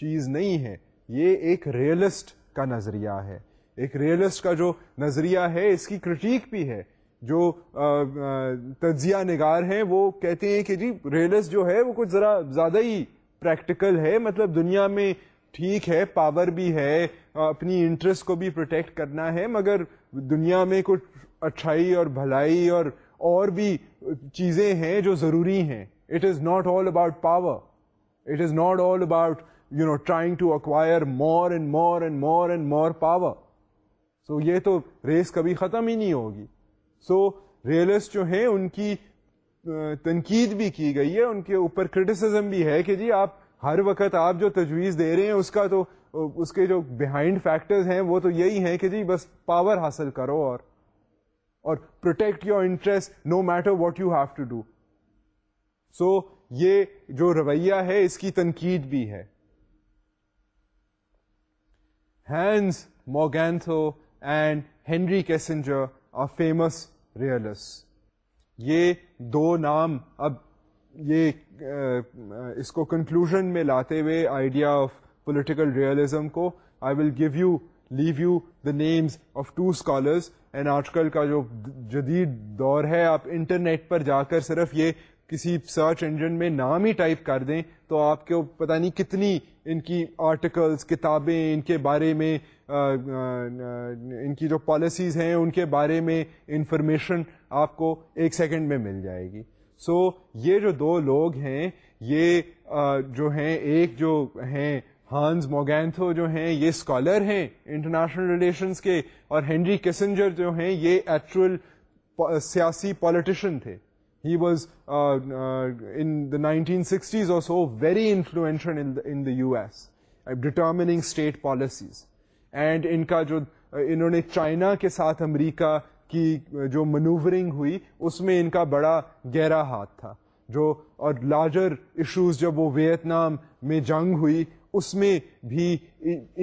چیز نہیں ہے یہ ایک ریئلسٹ کا نظریہ ہے ایک ریئلسٹ کا جو نظریہ ہے اس کی کرٹیک بھی ہے جو تجزیہ نگار ہیں وہ کہتے ہیں کہ جی ریئلسٹ جو ہے وہ کچھ ذرا زیادہ ہی پریکٹیکل ہے مطلب دنیا میں ٹھیک ہے پاور بھی ہے اپنی انٹرسٹ کو بھی پروٹیکٹ کرنا ہے مگر دنیا میں کچھ اچھائی اور بھلائی اور اور بھی چیزیں ہیں جو ضروری ہیں it is not all about power it is not all about you know trying to acquire more and more and more and more power so یہ تو ریس کبھی ختم ہی نہیں ہوگی سو ریئلسٹ جو ہیں ان کی تنقید بھی کی گئی ہے ان کے اوپر کرٹیسزم بھی ہے کہ جی آپ ہر وقت آپ جو تجویز دے رہے ہیں اس کا تو اس کے جو بیہائنڈ فیکٹرز ہیں وہ تو یہی ہیں کہ جی بس پاور حاصل کرو اور اور protect your interest no matter what you have to do so یہ جو رویہ ہے اس کی تنقید بھی ہے and Henry Kissinger a famous realist یہ دو نام اب یہ اس کو کنکلوژن میں لاتے ہوئے آئیڈیا آف پولیٹیکل ریئلزم کو I will go you leave you the names of two scholars and آج کل کا جو جدید دور ہے آپ انٹرنیٹ پر جا کر صرف یہ کسی سرچ انجن میں نام ہی ٹائپ کر دیں تو آپ کو پتہ نہیں کتنی ان کی آرٹیکلس کتابیں ان کے بارے میں ان کی جو پالیسیز ہیں ان کے بارے میں انفارمیشن آپ کو ایک سیکنڈ میں مل جائے گی سو یہ جو دو لوگ ہیں یہ جو ہیں ایک جو ہیں ہانز موگینتھو جو ہیں یہ اسکالر ہیں انٹرنیشنل ریلیشنس کے اور ہینری کیسنجر جو ہیں یہ ایکچوئل سیاسی پالیٹیشین تھے he was in the nineteen sixties also very influential in the U S determining state policies and ان کا جو انہوں نے چائنا کے ساتھ امریکہ کی جو منوورنگ ہوئی اس میں ان کا بڑا گہرا ہاتھ تھا جو اور لارجر ایشوز جب وہ ویتنام میں جنگ ہوئی اس میں بھی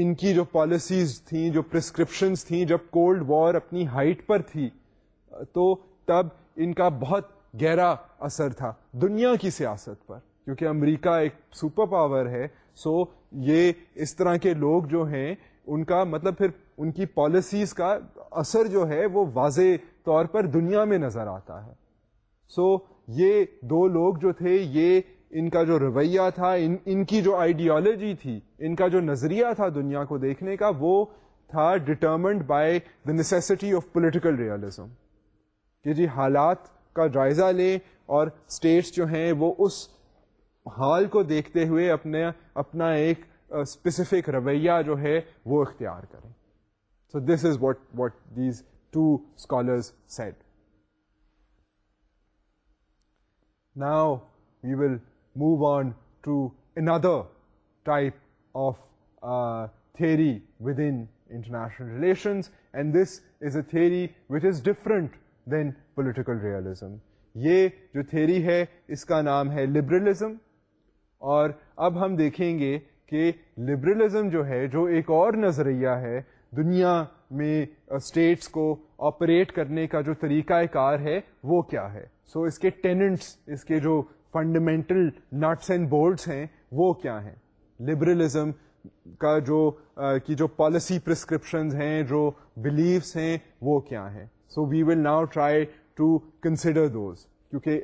ان کی جو پالیسیز تھیں جو پرسکرپشنز تھیں جب کولڈ وار اپنی ہائٹ پر تھی تو تب ان کا بہت گہرا اثر تھا دنیا کی سیاست پر کیونکہ امریکہ ایک سپر پاور ہے سو یہ اس طرح کے لوگ جو ہیں ان کا مطلب پھر ان کی پالیسیز کا اثر جو ہے وہ واضح طور پر دنیا میں نظر آتا ہے سو یہ دو لوگ جو تھے یہ ان کا جو رویہ تھا ان ان کی جو آئیڈیالوجی تھی ان کا جو نظریہ تھا دنیا کو دیکھنے کا وہ تھا determined by the necessity of political realism کہ جی حالات کا جائزہ لیں اور اسٹیٹس جو ہیں وہ اس حال کو دیکھتے ہوئے اپنے اپنا ایک اسپیسیفک رویہ جو ہے وہ اختیار کریں so this is what what these two scholars said now you will move on to another type of theory with international relations and this is a theory which is different than political realism یہ جو theory ہے اس کا نام ہے liberalism اور اب ہم دیکھیں گے کہ لبرلزم جو ہے جو ایک اور نظریہ ہے دنیا میں اسٹیٹس کو آپریٹ کرنے کا جو طریقہ کار ہے وہ کیا ہے سو so اس کے ٹیننٹس اس کے جو فنڈامینٹل نٹس اینڈ بورڈس ہیں وہ کیا ہیں لبرلزم کا جو کی جو پالیسی پرسکرپشنز ہیں جو بلیفس ہیں وہ کیا ہیں so we will now try to consider those کیونکہ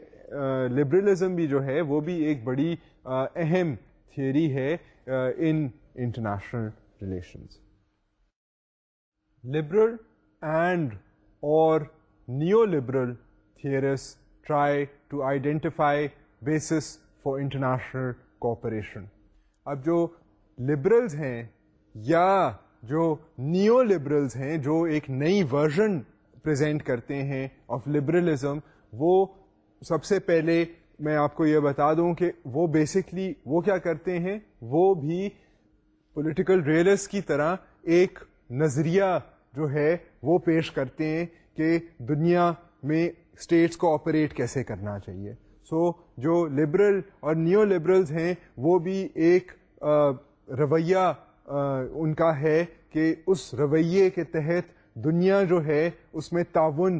لبرلزم بھی جو ہے وہ بھی ایک بڑی اہم تھیوری ہے in international relations liberal and اور neo liberal theories try to identify basis for international cooperation اب جو لبرلز ہیں یا جو نیو لبرلز ہیں جو ایک نئی ورژن پریزنٹ کرتے ہیں آف لبرلزم وہ سب سے پہلے میں آپ کو یہ بتا دوں کہ وہ بیسکلی وہ کیا کرتے ہیں وہ بھی پولیٹیکل ریئلس کی طرح ایک نظریہ جو ہے وہ پیش کرتے ہیں کہ دنیا میں اسٹیٹس کو آپریٹ کیسے کرنا چاہیے سو جو لبرل اور نیو لبرلز ہیں وہ بھی ایک رویہ ان کا ہے کہ اس رویے کے تحت دنیا جو ہے اس میں تعاون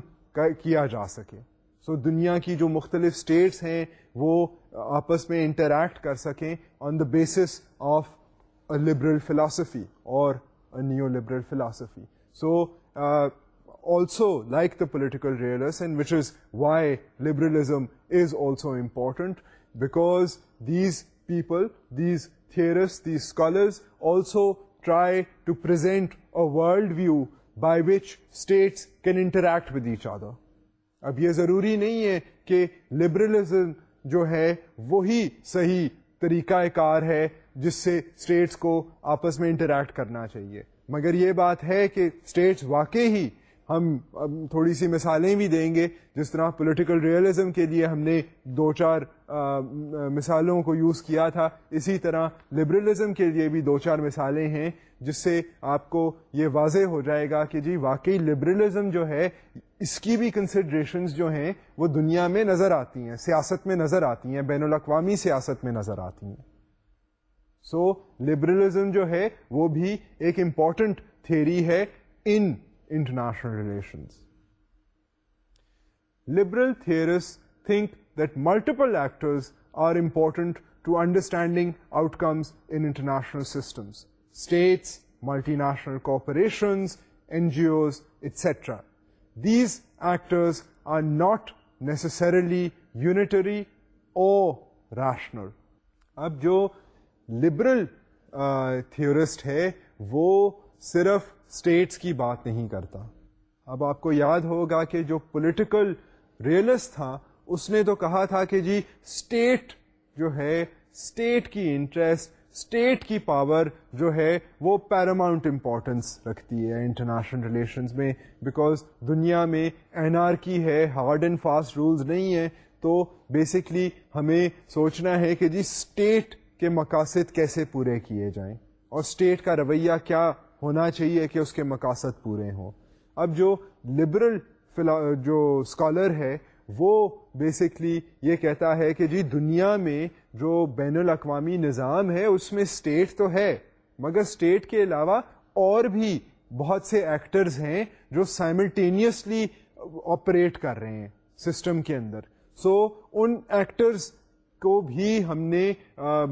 کیا جا سکے سو so, دنیا کی جو مختلف اسٹیٹس ہیں وہ آپس میں انٹریکٹ کر سکیں on the basis of liberal philosophy اور neo liberal philosophy so also like the political realists and which is why liberalism is also important because these people these theories scholars also try to present a world view by which states can interact with each other اب یہ ضروری نہیں ہے کہ liberalism جو ہے وہی صحیح طریقہ کار ہے جس سے اسٹیٹس کو آپس میں انٹریکٹ کرنا چاہیے مگر یہ بات ہے کہ اسٹیٹس واقع ہی ہم تھوڑی سی مثالیں بھی دیں گے جس طرح پولیٹیکل ریئلزم کے لیے ہم نے دو چار مثالوں کو یوز کیا تھا اسی طرح لبرلزم کے لیے بھی دو چار مثالیں ہیں جس سے آپ کو یہ واضح ہو جائے گا کہ جی واقعی لبرلزم جو ہے اس کی بھی کنسیڈریشنز جو ہیں وہ دنیا میں نظر آتی ہیں سیاست میں نظر آتی ہیں بین الاقوامی سیاست میں نظر آتی ہیں سو so, لبرلزم جو ہے وہ بھی ایک امپورٹنٹ تھیری ہے in international relation liberal تھور think that multiple actors are important to understanding outcomes international systems multinational corporation N G Os etcetera these actors are not necessarily unitary اور rational اب جو liberal تھورسٹ ہے وہ صرف status کی بات نہیں کرتا اب آپ کو یاد ہوگا کہ جو پولیٹیکل ریئلس تھا اس نے تو کہا تھا کہ جی اسٹیٹ جو ہے اسٹیٹ کی انٹرسٹ اسٹیٹ کی پاور جو ہے وہ پیراماؤنٹ امپورٹنس رکھتی ہے انٹرنیشنل ریلیشنز میں بیکاز دنیا میں این آر کی ہے ہارڈ اینڈ فاسٹ رولز نہیں ہیں تو بیسکلی ہمیں سوچنا ہے کہ جی اسٹیٹ کے مقاصد کیسے پورے کیے جائیں اور اسٹیٹ کا رویہ کیا ہونا چاہیے کہ اس کے مقاصد پورے ہوں اب جو لبرل جو اسکالر ہے وہ بیسکلی یہ کہتا ہے کہ جی دنیا میں جو بین الاقوامی نظام ہے اس میں اسٹیٹ تو ہے مگر اسٹیٹ کے علاوہ اور بھی بہت سے ایکٹرز ہیں جو سائملٹینیسلی آپریٹ کر رہے ہیں سسٹم کے اندر سو so, ان ایکٹرز کو بھی ہم نے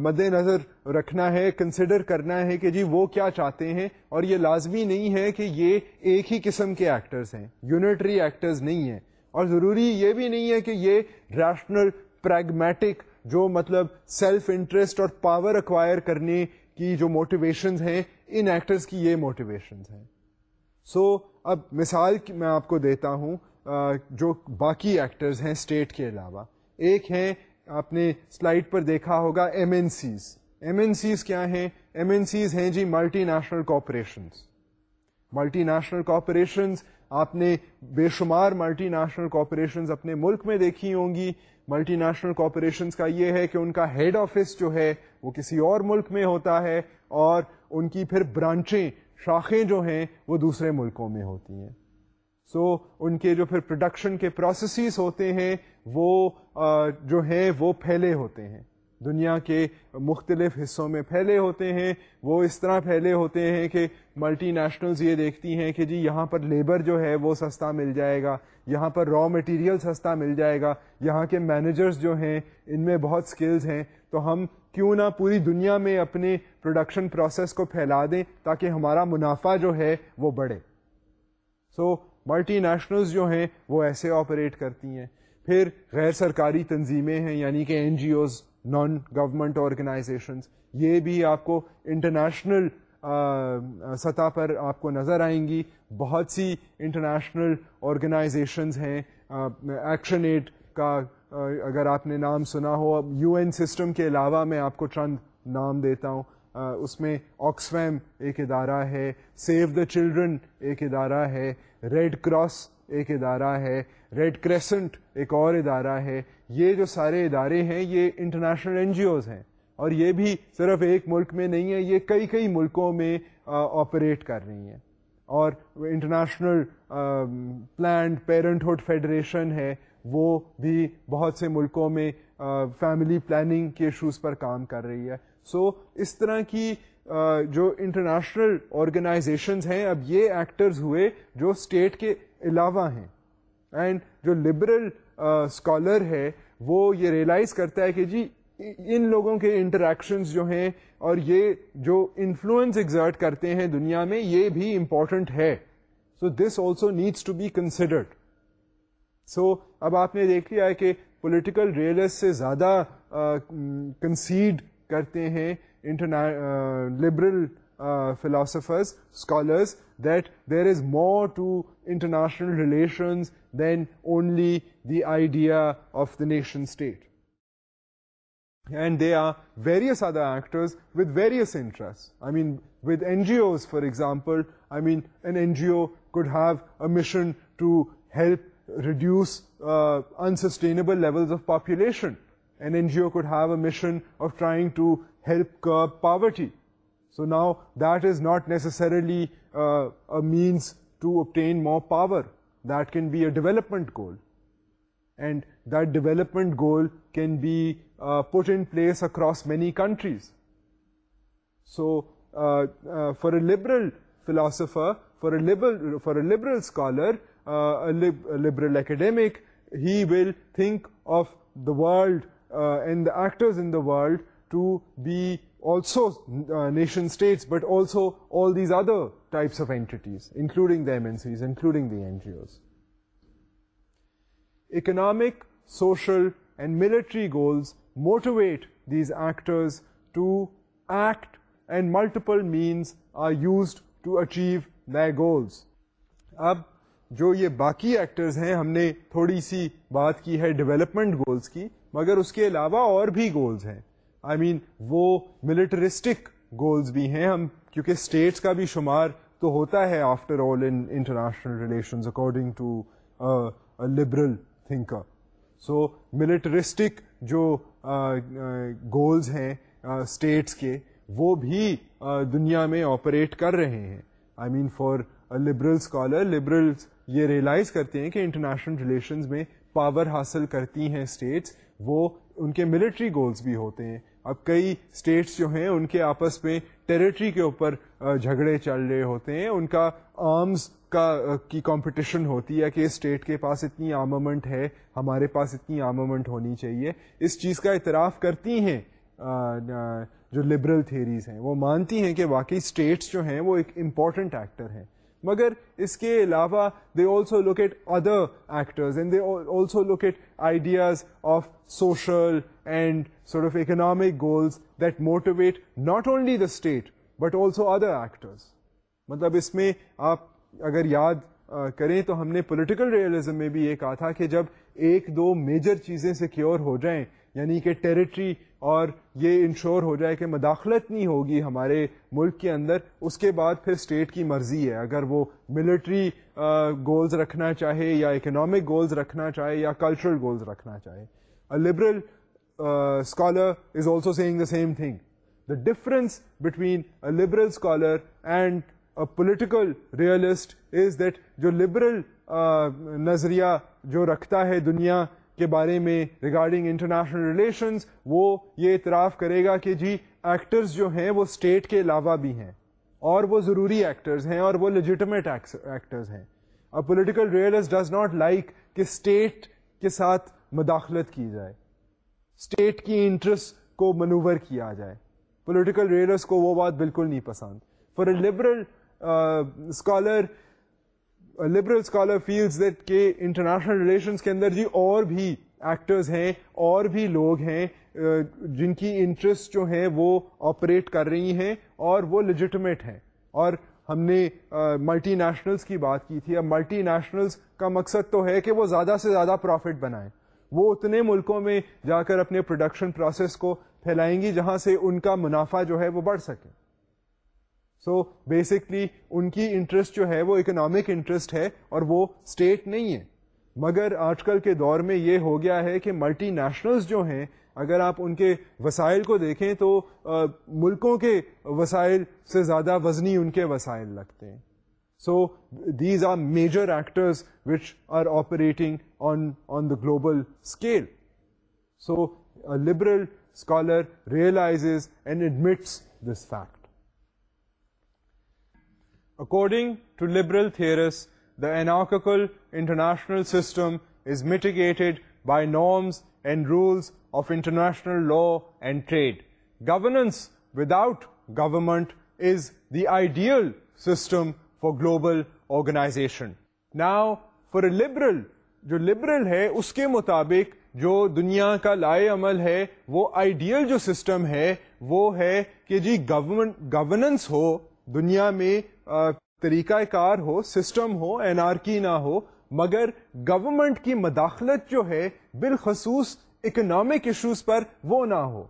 مد نظر رکھنا ہے کنسیڈر کرنا ہے کہ جی وہ کیا چاہتے ہیں اور یہ لازمی نہیں ہے کہ یہ ایک ہی قسم کے ایکٹرز ہیں یونٹری ایکٹرز نہیں ہیں اور ضروری یہ بھی نہیں ہے کہ یہ ریشنل پریگمیٹک جو مطلب سیلف انٹرسٹ اور پاور اکوائر کرنے کی جو موٹیویشنز ہیں ان ایکٹرز کی یہ موٹیویشنز ہیں سو so, اب مثال میں آپ کو دیتا ہوں جو باقی ایکٹرز ہیں اسٹیٹ کے علاوہ ایک ہیں آپ نے سلائڈ پر دیکھا ہوگا M N Cs M N Cs کیا ہیں ایم این سیز ہیں جی multi national corporation multi national corporations آپ نے بے شمار ملٹی نیشنل کارپوریشن اپنے ملک میں دیکھی ہوں گی ملٹی نیشنل کارپوریشن کا یہ ہے کہ ان کا ہیڈ آفس جو ہے وہ کسی اور ملک میں ہوتا ہے اور ان کی پھر برانچیں شاخیں جو ہیں وہ دوسرے ملکوں میں ہوتی ہیں سو so, ان کے جو پھر پروڈکشن کے پروسیسز ہوتے ہیں وہ جو ہیں وہ پھیلے ہوتے ہیں دنیا کے مختلف حصوں میں پھیلے ہوتے ہیں وہ اس طرح پھیلے ہوتے ہیں کہ ملٹی نیشنلز یہ دیکھتی ہیں کہ جی یہاں پر لیبر جو ہے وہ سستا مل جائے گا یہاں پر را مٹیریل سستا مل جائے گا یہاں کے مینیجرز جو ہیں ان میں بہت سکلز ہیں تو ہم کیوں نہ پوری دنیا میں اپنے پروڈکشن پروسیس کو پھیلا دیں تاکہ ہمارا منافع جو ہے وہ بڑھے سو ملٹی نیشنلز جو ہیں وہ ایسے آپریٹ کرتی ہیں پھر غیر سرکاری تنظیمیں ہیں یعنی کہ N G Os non government organizations یہ بھی آپ کو انٹرنیشنل سطح پر آپ کو نظر آئیں گی بہت سی انٹرنیشنل آرگنائزیشنز ہیں ایکشن ایڈ کا اگر آپ نے نام سنا ہو اب یو این سسٹم کے علاوہ میں آپ کو چند نام دیتا ہوں اس میں آکسفیم ایک ادارہ ہے سیو دا چلڈرن ایک ادارہ ہے ریڈ کراس ایک ادارہ ہے ریڈ کریسنٹ ایک اور ادارہ ہے یہ جو سارے ادارے ہیں یہ انٹرنیشنل این جی اوز ہیں اور یہ بھی صرف ایک ملک میں نہیں ہے یہ کئی کئی ملکوں میں آپریٹ کر رہی ہیں اور International Planned Parenthood Federation ہے وہ بھی بہت سے ملکوں میں فیملی پلاننگ کے ایشوز پر کام کر رہی ہے سو so, اس طرح کی uh, جو انٹرنیشنل آرگنائزیشنز ہیں اب یہ ایکٹرز ہوئے جو اسٹیٹ کے علاوہ ہیں اینڈ جو لبرل اسکالر uh, ہے وہ یہ ریئلائز کرتا ہے کہ جی ان لوگوں کے انٹریکشنز جو ہیں اور یہ جو انفلوئنس ایگزرٹ کرتے ہیں دنیا میں یہ بھی امپورٹنٹ ہے so this also needs to be considered so اب آپ نے دیکھ لیا ہے کہ پولیٹیکل ریئلسٹ سے زیادہ uh, کرتے ہیں liberal philosophers scholars that there is more to international relations than only the idea of the nation state and they are various other actors with various interest I mean with N G Os for example I mean N N G O could have a mission to help reduce unsustainable levels of population An NGO could have a mission of trying to help curb poverty. So now that is not necessarily uh, a means to obtain more power. That can be a development goal. And that development goal can be uh, put in place across many countries. So uh, for a liberal philosopher, for a liberal scholar, a liberal academic, he will think of the world and uh, uh, nation nation but but also all these other types of entities including the N G Os economic social and military goals motivate these actors to act and multiple means are used to achieve the goals. اب جو یہ باقی actors ہیں ہم نے تھوڑی سی بات کی ہے ڈیولپمنٹ گولز کی مگر اس کے علاوہ اور بھی گولز ہیں آئی I مین mean, وہ ملٹرسٹک گولز بھی ہیں ہم کیونکہ اسٹیٹس کا بھی شمار تو ہوتا ہے after all international relations according to liberal thinker so militaristic جو گولز uh, uh, ہیں اسٹیٹس uh, کے وہ بھی uh, دنیا میں آپریٹ کر رہے ہیں I mean for liberal scholar liberal یہ ریئلائز کرتے ہیں کہ انٹرنیشنل ریلیشنز میں پاور حاصل کرتی ہیں اسٹیٹس وہ ان کے ملٹری گولز بھی ہوتے ہیں اب کئی اسٹیٹس جو ہیں ان کے آپس میں ٹیریٹری کے اوپر جھگڑے چل رہے ہوتے ہیں ان کا آرمز کا کی کمپٹیشن ہوتی ہے کہ اسٹیٹ کے پاس اتنی آمومنٹ ہے ہمارے پاس اتنی آمومنٹ ہونی چاہیے اس چیز کا اعتراف کرتی ہیں جو لبرل تھیریز ہیں وہ مانتی ہیں کہ واقعی اسٹیٹس جو ہیں وہ ایک امپورٹنٹ ایکٹر ہیں مگر اس کے علاوہ they also add other actors and they also add ideas of social and sort of economic goals that motivate not only the state but also other actors مطلب اس میں آپ اگر یاد کریں تو ہم نے پولیٹیکل ریئلزم میں بھی یہ کہا تھا کہ جب ایک دو میجر چیزیں سیکیور ہو جائیں یعنی کہ ٹریٹری اور یہ انشور ہو جائے کہ مداخلت نہیں ہوگی ہمارے ملک کے اندر اس کے بعد پھر اسٹیٹ کی مرضی ہے اگر وہ ملٹری گولز رکھنا چاہے یا اکنامک گولز رکھنا چاہے یا کلچرل گولز رکھنا چاہے liberal scholar is also seeing the same thing the difference between a liberal scholar and a political realist is that جو لبرل نظریہ جو رکھتا ہے دنیا کے بارے میں ریگارڈنگ انٹرنیشنل ریلیشنز وہ یہ اعتراف کرے گا کہ جی ایکٹرز جو ہیں وہ اسٹیٹ کے علاوہ بھی ہیں اور وہ ضروری ایکٹرز ہیں اور وہ لیجیٹمیٹ ایکٹرز ہیں اور political realist does not like کہ اسٹیٹ کے ساتھ مداخلت کی جائے اسٹیٹ کی انٹرسٹ کو منوور کیا جائے پولیٹیکل ریئلسٹ کو وہ بات بالکل نہیں پسند for a liberal scholar liberal scholar feels that کے انٹرنیشنل ریلیشنس کے اندر جی اور بھی ایکٹرز ہیں اور بھی لوگ ہیں جن کی انٹرسٹ جو ہیں وہ آپریٹ کر رہی ہیں اور وہ لیجیٹمیٹ ہیں اور ہم نے ملٹی نیشنلس کی بات کی تھی اب ملٹی نیشنلس کا مقصد تو ہے کہ وہ زیادہ سے زیادہ پروفٹ بنائیں وہ اتنے ملکوں میں جا کر اپنے پروڈکشن پروسیس کو پھیلائیں گی جہاں سے ان کا منافع جو ہے وہ بڑھ سکے سو بیسکلی ان کی انٹرسٹ جو ہے وہ اکنامک انٹرسٹ ہے اور وہ اسٹیٹ نہیں ہے مگر آج کل کے دور میں یہ ہو گیا ہے کہ ملٹی نیشنلز جو ہیں اگر آپ ان کے وسائل کو دیکھیں تو ملکوں کے وسائل سے زیادہ وزنی ان کے وسائل لگتے ہیں so these are major actors which are operating on on the global scale so liberal scholar realize and admits this fact according to liberal international law and trade governance government the ideal for global organization نا فاربرل جو liberal ہے اس کے مطابق جو دنیا کا لائے عمل ہے وہ آئیڈیل جو سسٹم ہے وہ ہے کہ جی گورننس ہو دنیا میں طریقہ کار ہو سسٹم ہو این آر کی نہ ہو مگر گورنمنٹ کی مداخلت جو ہے بالخصوص اکنامک ایشوز پر وہ نہ ہو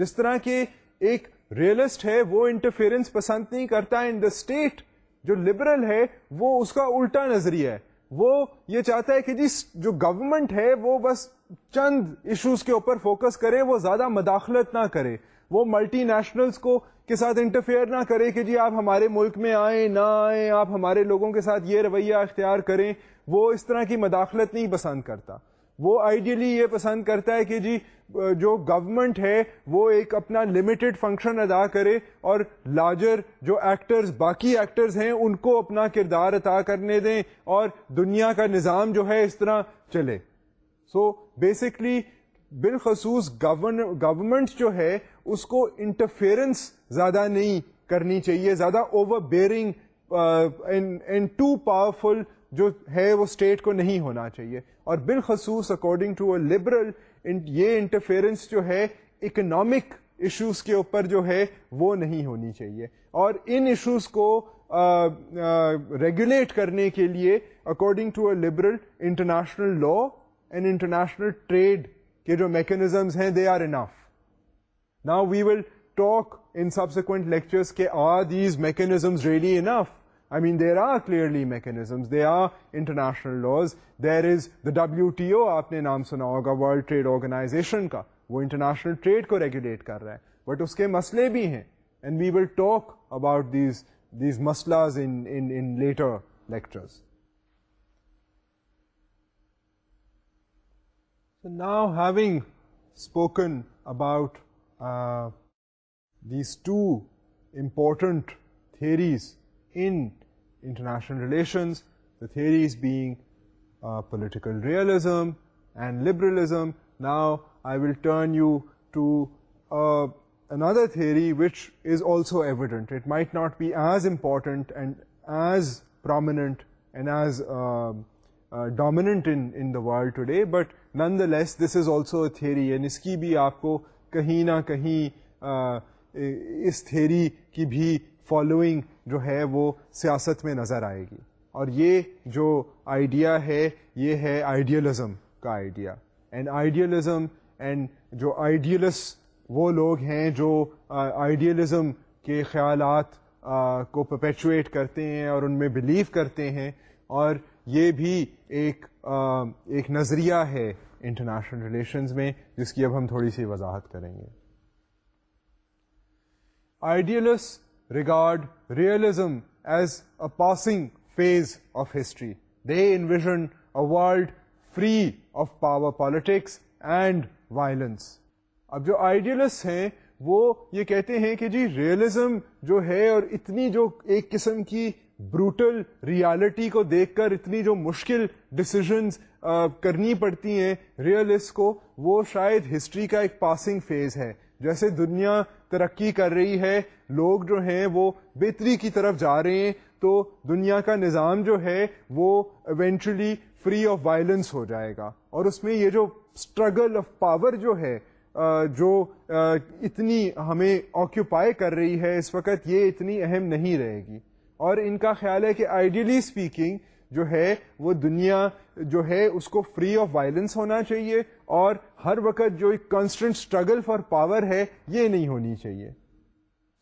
جس طرح کے ایک ریئلسٹ ہے وہ انٹرفیئرنس پسند نہیں کرتا ان دا اسٹیٹ جو لبرل ہے وہ اس کا الٹا نظریہ ہے وہ یہ چاہتا ہے کہ جی جو گورنمنٹ ہے وہ بس چند ایشوز کے اوپر فوکس کرے وہ زیادہ مداخلت نہ کرے وہ ملٹی نیشنلز کو کے ساتھ انٹرفیئر نہ کرے کہ جی آپ ہمارے ملک میں آئیں نہ آئیں آپ ہمارے لوگوں کے ساتھ یہ رویہ اختیار کریں وہ اس طرح کی مداخلت نہیں پسند کرتا وہ آئیڈیلی یہ پسند کرتا ہے کہ جی جو گورنمنٹ ہے وہ ایک اپنا لمیٹڈ فنکشن ادا کرے اور لارجر جو ایکٹرز باقی ایکٹرز ہیں ان کو اپنا کردار عطا کرنے دیں اور دنیا کا نظام جو ہے اس طرح چلے سو so بیسکلی بالخصوص گورنمنٹ جو ہے اس کو انٹرفیئرنس زیادہ نہیں کرنی چاہیے زیادہ overbearing and too powerful جو ہے وہ اسٹیٹ کو نہیں ہونا چاہیے اور بالخصوص اکارڈنگ ٹو اے لبرل یہ انٹرفیئرنس جو ہے اکنامک ایشوز کے اوپر جو ہے وہ نہیں ہونی چاہیے اور ان ایشوز کو ریگولیٹ کرنے کے لیے according to a liberal international law and international trade کے جو میکینزمز ہیں they are enough now we will talk in subsequent lectures کے are these mechanisms really enough I mean there are clearly mechanism they are international laws there is the W T O آپ نے نام سنا ہوگا world trade organization کا وہ international trade کو regulate کر رہا ہے بٹ اس کے مسئلے بھی ہیں and we will talk about these these muscles in later lecture now having spoken about these two important theories international relations the theory is big political realism and liberalism now I will turn you to another theory which is also evident it might not be as important and as prominent and as dominant in world today but nonetheless this is also a theory and اس کی بھی آپ کو کہیں نہ کہیں اس theory کی بھی following جو ہے وہ سیاست میں نظر آئے گی اور یہ جو آئیڈیا ہے یہ ہے آئیڈیلزم کا آئیڈیا اینڈ آئیڈیلزم اینڈ جو آئیڈیلس وہ لوگ ہیں جو آئیڈیلزم کے خیالات کو پپیچویٹ کرتے ہیں اور ان میں بلیو کرتے ہیں اور یہ بھی ایک ایک نظریہ ہے انٹرنیشنل ریلیشنز میں جس کی اب ہم تھوڑی سی وضاحت کریں گے idealists regard realism as a passing phase of history they envision a world free of power politics and violence اب جو آئیڈیلس ہیں وہ یہ کہتے ہیں کہ جی ریئلزم جو ہے اور اتنی جو ایک قسم کی بروٹل ریالٹی کو دیکھ کر اتنی جو مشکل ڈسیزنس کرنی پڑتی ہیں ریئلسٹ کو وہ شاید ہسٹری کا ایک پاسنگ فیز ہے جیسے دنیا ترقی کر رہی ہے لوگ جو ہیں وہ بہتری کی طرف جا رہے ہیں تو دنیا کا نظام جو ہے وہ ایونچولی فری آف وائلنس ہو جائے گا اور اس میں یہ جو اسٹرگل آف پاور جو ہے جو اتنی ہمیں آکیوپائی کر رہی ہے اس وقت یہ اتنی اہم نہیں رہے گی اور ان کا خیال ہے کہ آئیڈیلی اسپیکنگ جو ہے وہ دنیا جو ہے اس کو فری آف وائلنس ہونا چاہیے اور ہر وقت جو ایک کانسٹنٹ اسٹرگل فار پاور ہے یہ نہیں ہونی چاہیے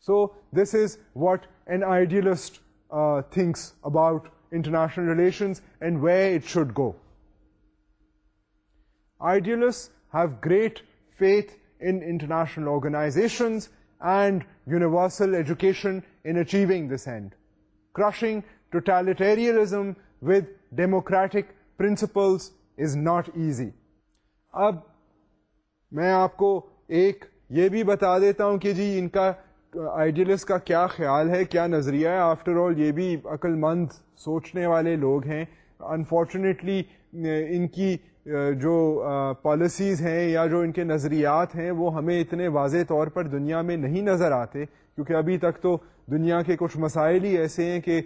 so this is what an idealist thinks about international relations and way it should go idealist have great faith in international organizations and universal education in achieving this and crushing totalitarianism with democratic principles is not easy اب میں آپ کو ایک یہ بھی بتا دیتا ہوں کہ جی ان کا آئیڈیلس کا کیا خیال ہے کیا نظریہ ہے آفٹر آل یہ بھی عقل مند سوچنے والے لوگ ہیں انفارچونیٹلی eh, ان کی eh, جو پالیسیز eh, ہیں یا جو ان کے نظریات ہیں وہ ہمیں اتنے واضح طور پر دنیا میں نہیں نظر آتے کیونکہ ابھی تک تو دنیا کے کچھ مسائل ہی ایسے ہیں کہ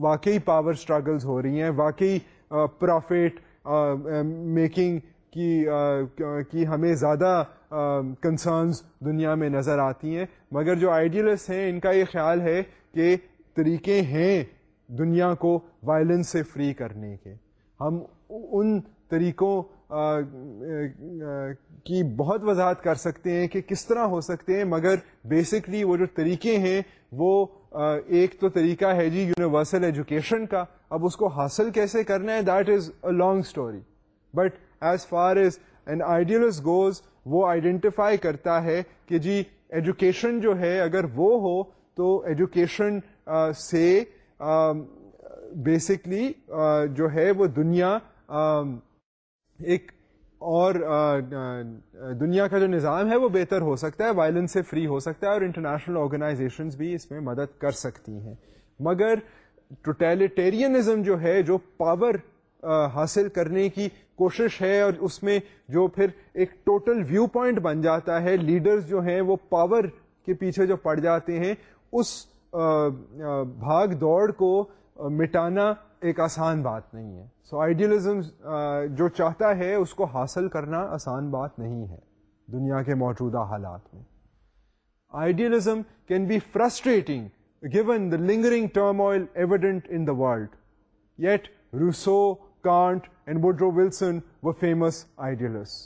واقعی پاور اسٹرگلز ہو رہی ہیں واقعی پرافٹ میکنگ کی ہمیں زیادہ کنسرنز دنیا میں نظر آتی ہیں مگر جو آئیڈیلس ہیں ان کا یہ خیال ہے کہ طریقے ہیں دنیا کو وائلنس سے فری کرنے کے ہم ان طریقوں کی بہت وضاحت کر سکتے ہیں کہ کس طرح ہو سکتے ہیں مگر بیسکلی وہ جو طریقے ہیں وہ ایک تو طریقہ ہے جی یونیورسل ایجوکیشن کا اب اس کو حاصل کیسے کرنا ہے that is a long story but as far as an idealist goes وہ آئیڈینٹیفائی کرتا ہے کہ جی ایجوکیشن جو ہے اگر وہ ہو تو ایجوکیشن سے بیسکلی جو ہے وہ دنیا ایک اور دنیا کا جو نظام ہے وہ بہتر ہو سکتا ہے وائلنس سے فری ہو سکتا ہے اور انٹرنیشنل آرگنائزیشنز بھی اس میں مدد کر سکتی ہیں مگر ٹوٹیلیٹیرینزم جو ہے جو پاور حاصل کرنے کی کوشش ہے اور اس میں جو پھر ایک ٹوٹل ویو پوائنٹ بن جاتا ہے لیڈرز جو ہیں وہ پاور کے پیچھے جو پڑ جاتے ہیں اس بھاگ دوڑ کو مٹانا ایک آسان بات نہیں ہے سو so, آئیڈیلزم جو چاہتا ہے اس کو حاصل کرنا آسان بات نہیں ہے دنیا کے موجودہ حالات میں idealism can be frustrating given the linger evident in the world yet Rousseau Kant and Woodrow Wilson were famous idealists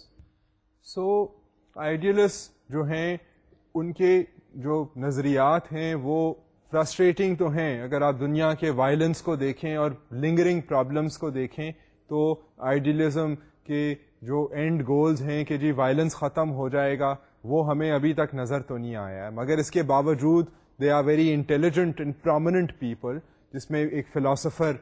so idealist جو ہیں ان کے جو نظریات ہیں وہ فرسٹریٹنگ تو ہیں اگر آپ دنیا کے وائلنس کو دیکھیں اور لنگرنگ پرابلمس کو دیکھیں تو آئیڈیلزم کے جو اینڈ گولز ہیں کہ جی وائلنس ختم ہو جائے گا وہ ہمیں ابھی تک نظر تو نہیں آیا ہے مگر اس کے باوجود they are very intelligent and prominent people جس میں ایک فلاسفر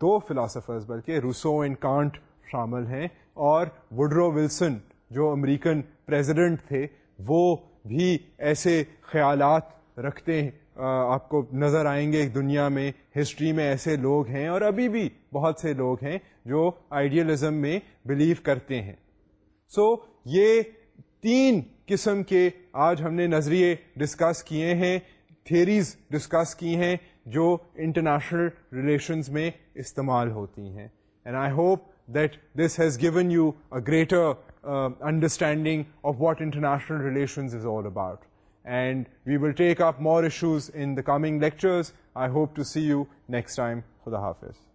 دو فلاسفرز بلکہ روسو اینڈ کانٹ شامل ہیں اور وڈرو ولسن جو امریکن پریزیڈنٹ تھے وہ بھی ایسے خیالات رکھتے ہیں آپ کو نظر آئیں گے دنیا میں ہسٹری میں ایسے لوگ ہیں اور ابھی بھی بہت سے لوگ ہیں جو آئیڈیلزم میں بلیو کرتے ہیں سو so, یہ تین قسم کے آج ہم نے نظریے ڈسکس کیے ہیں تھیریز ڈسکس کی ہیں جو انٹرنیشنل ریلیشنز میں استعمال ہوتی ہیں and I hope that this has given you a greater understanding of what international relations is all about and we will take up more issues in the coming lectures I hope to see you next time خدا حافظ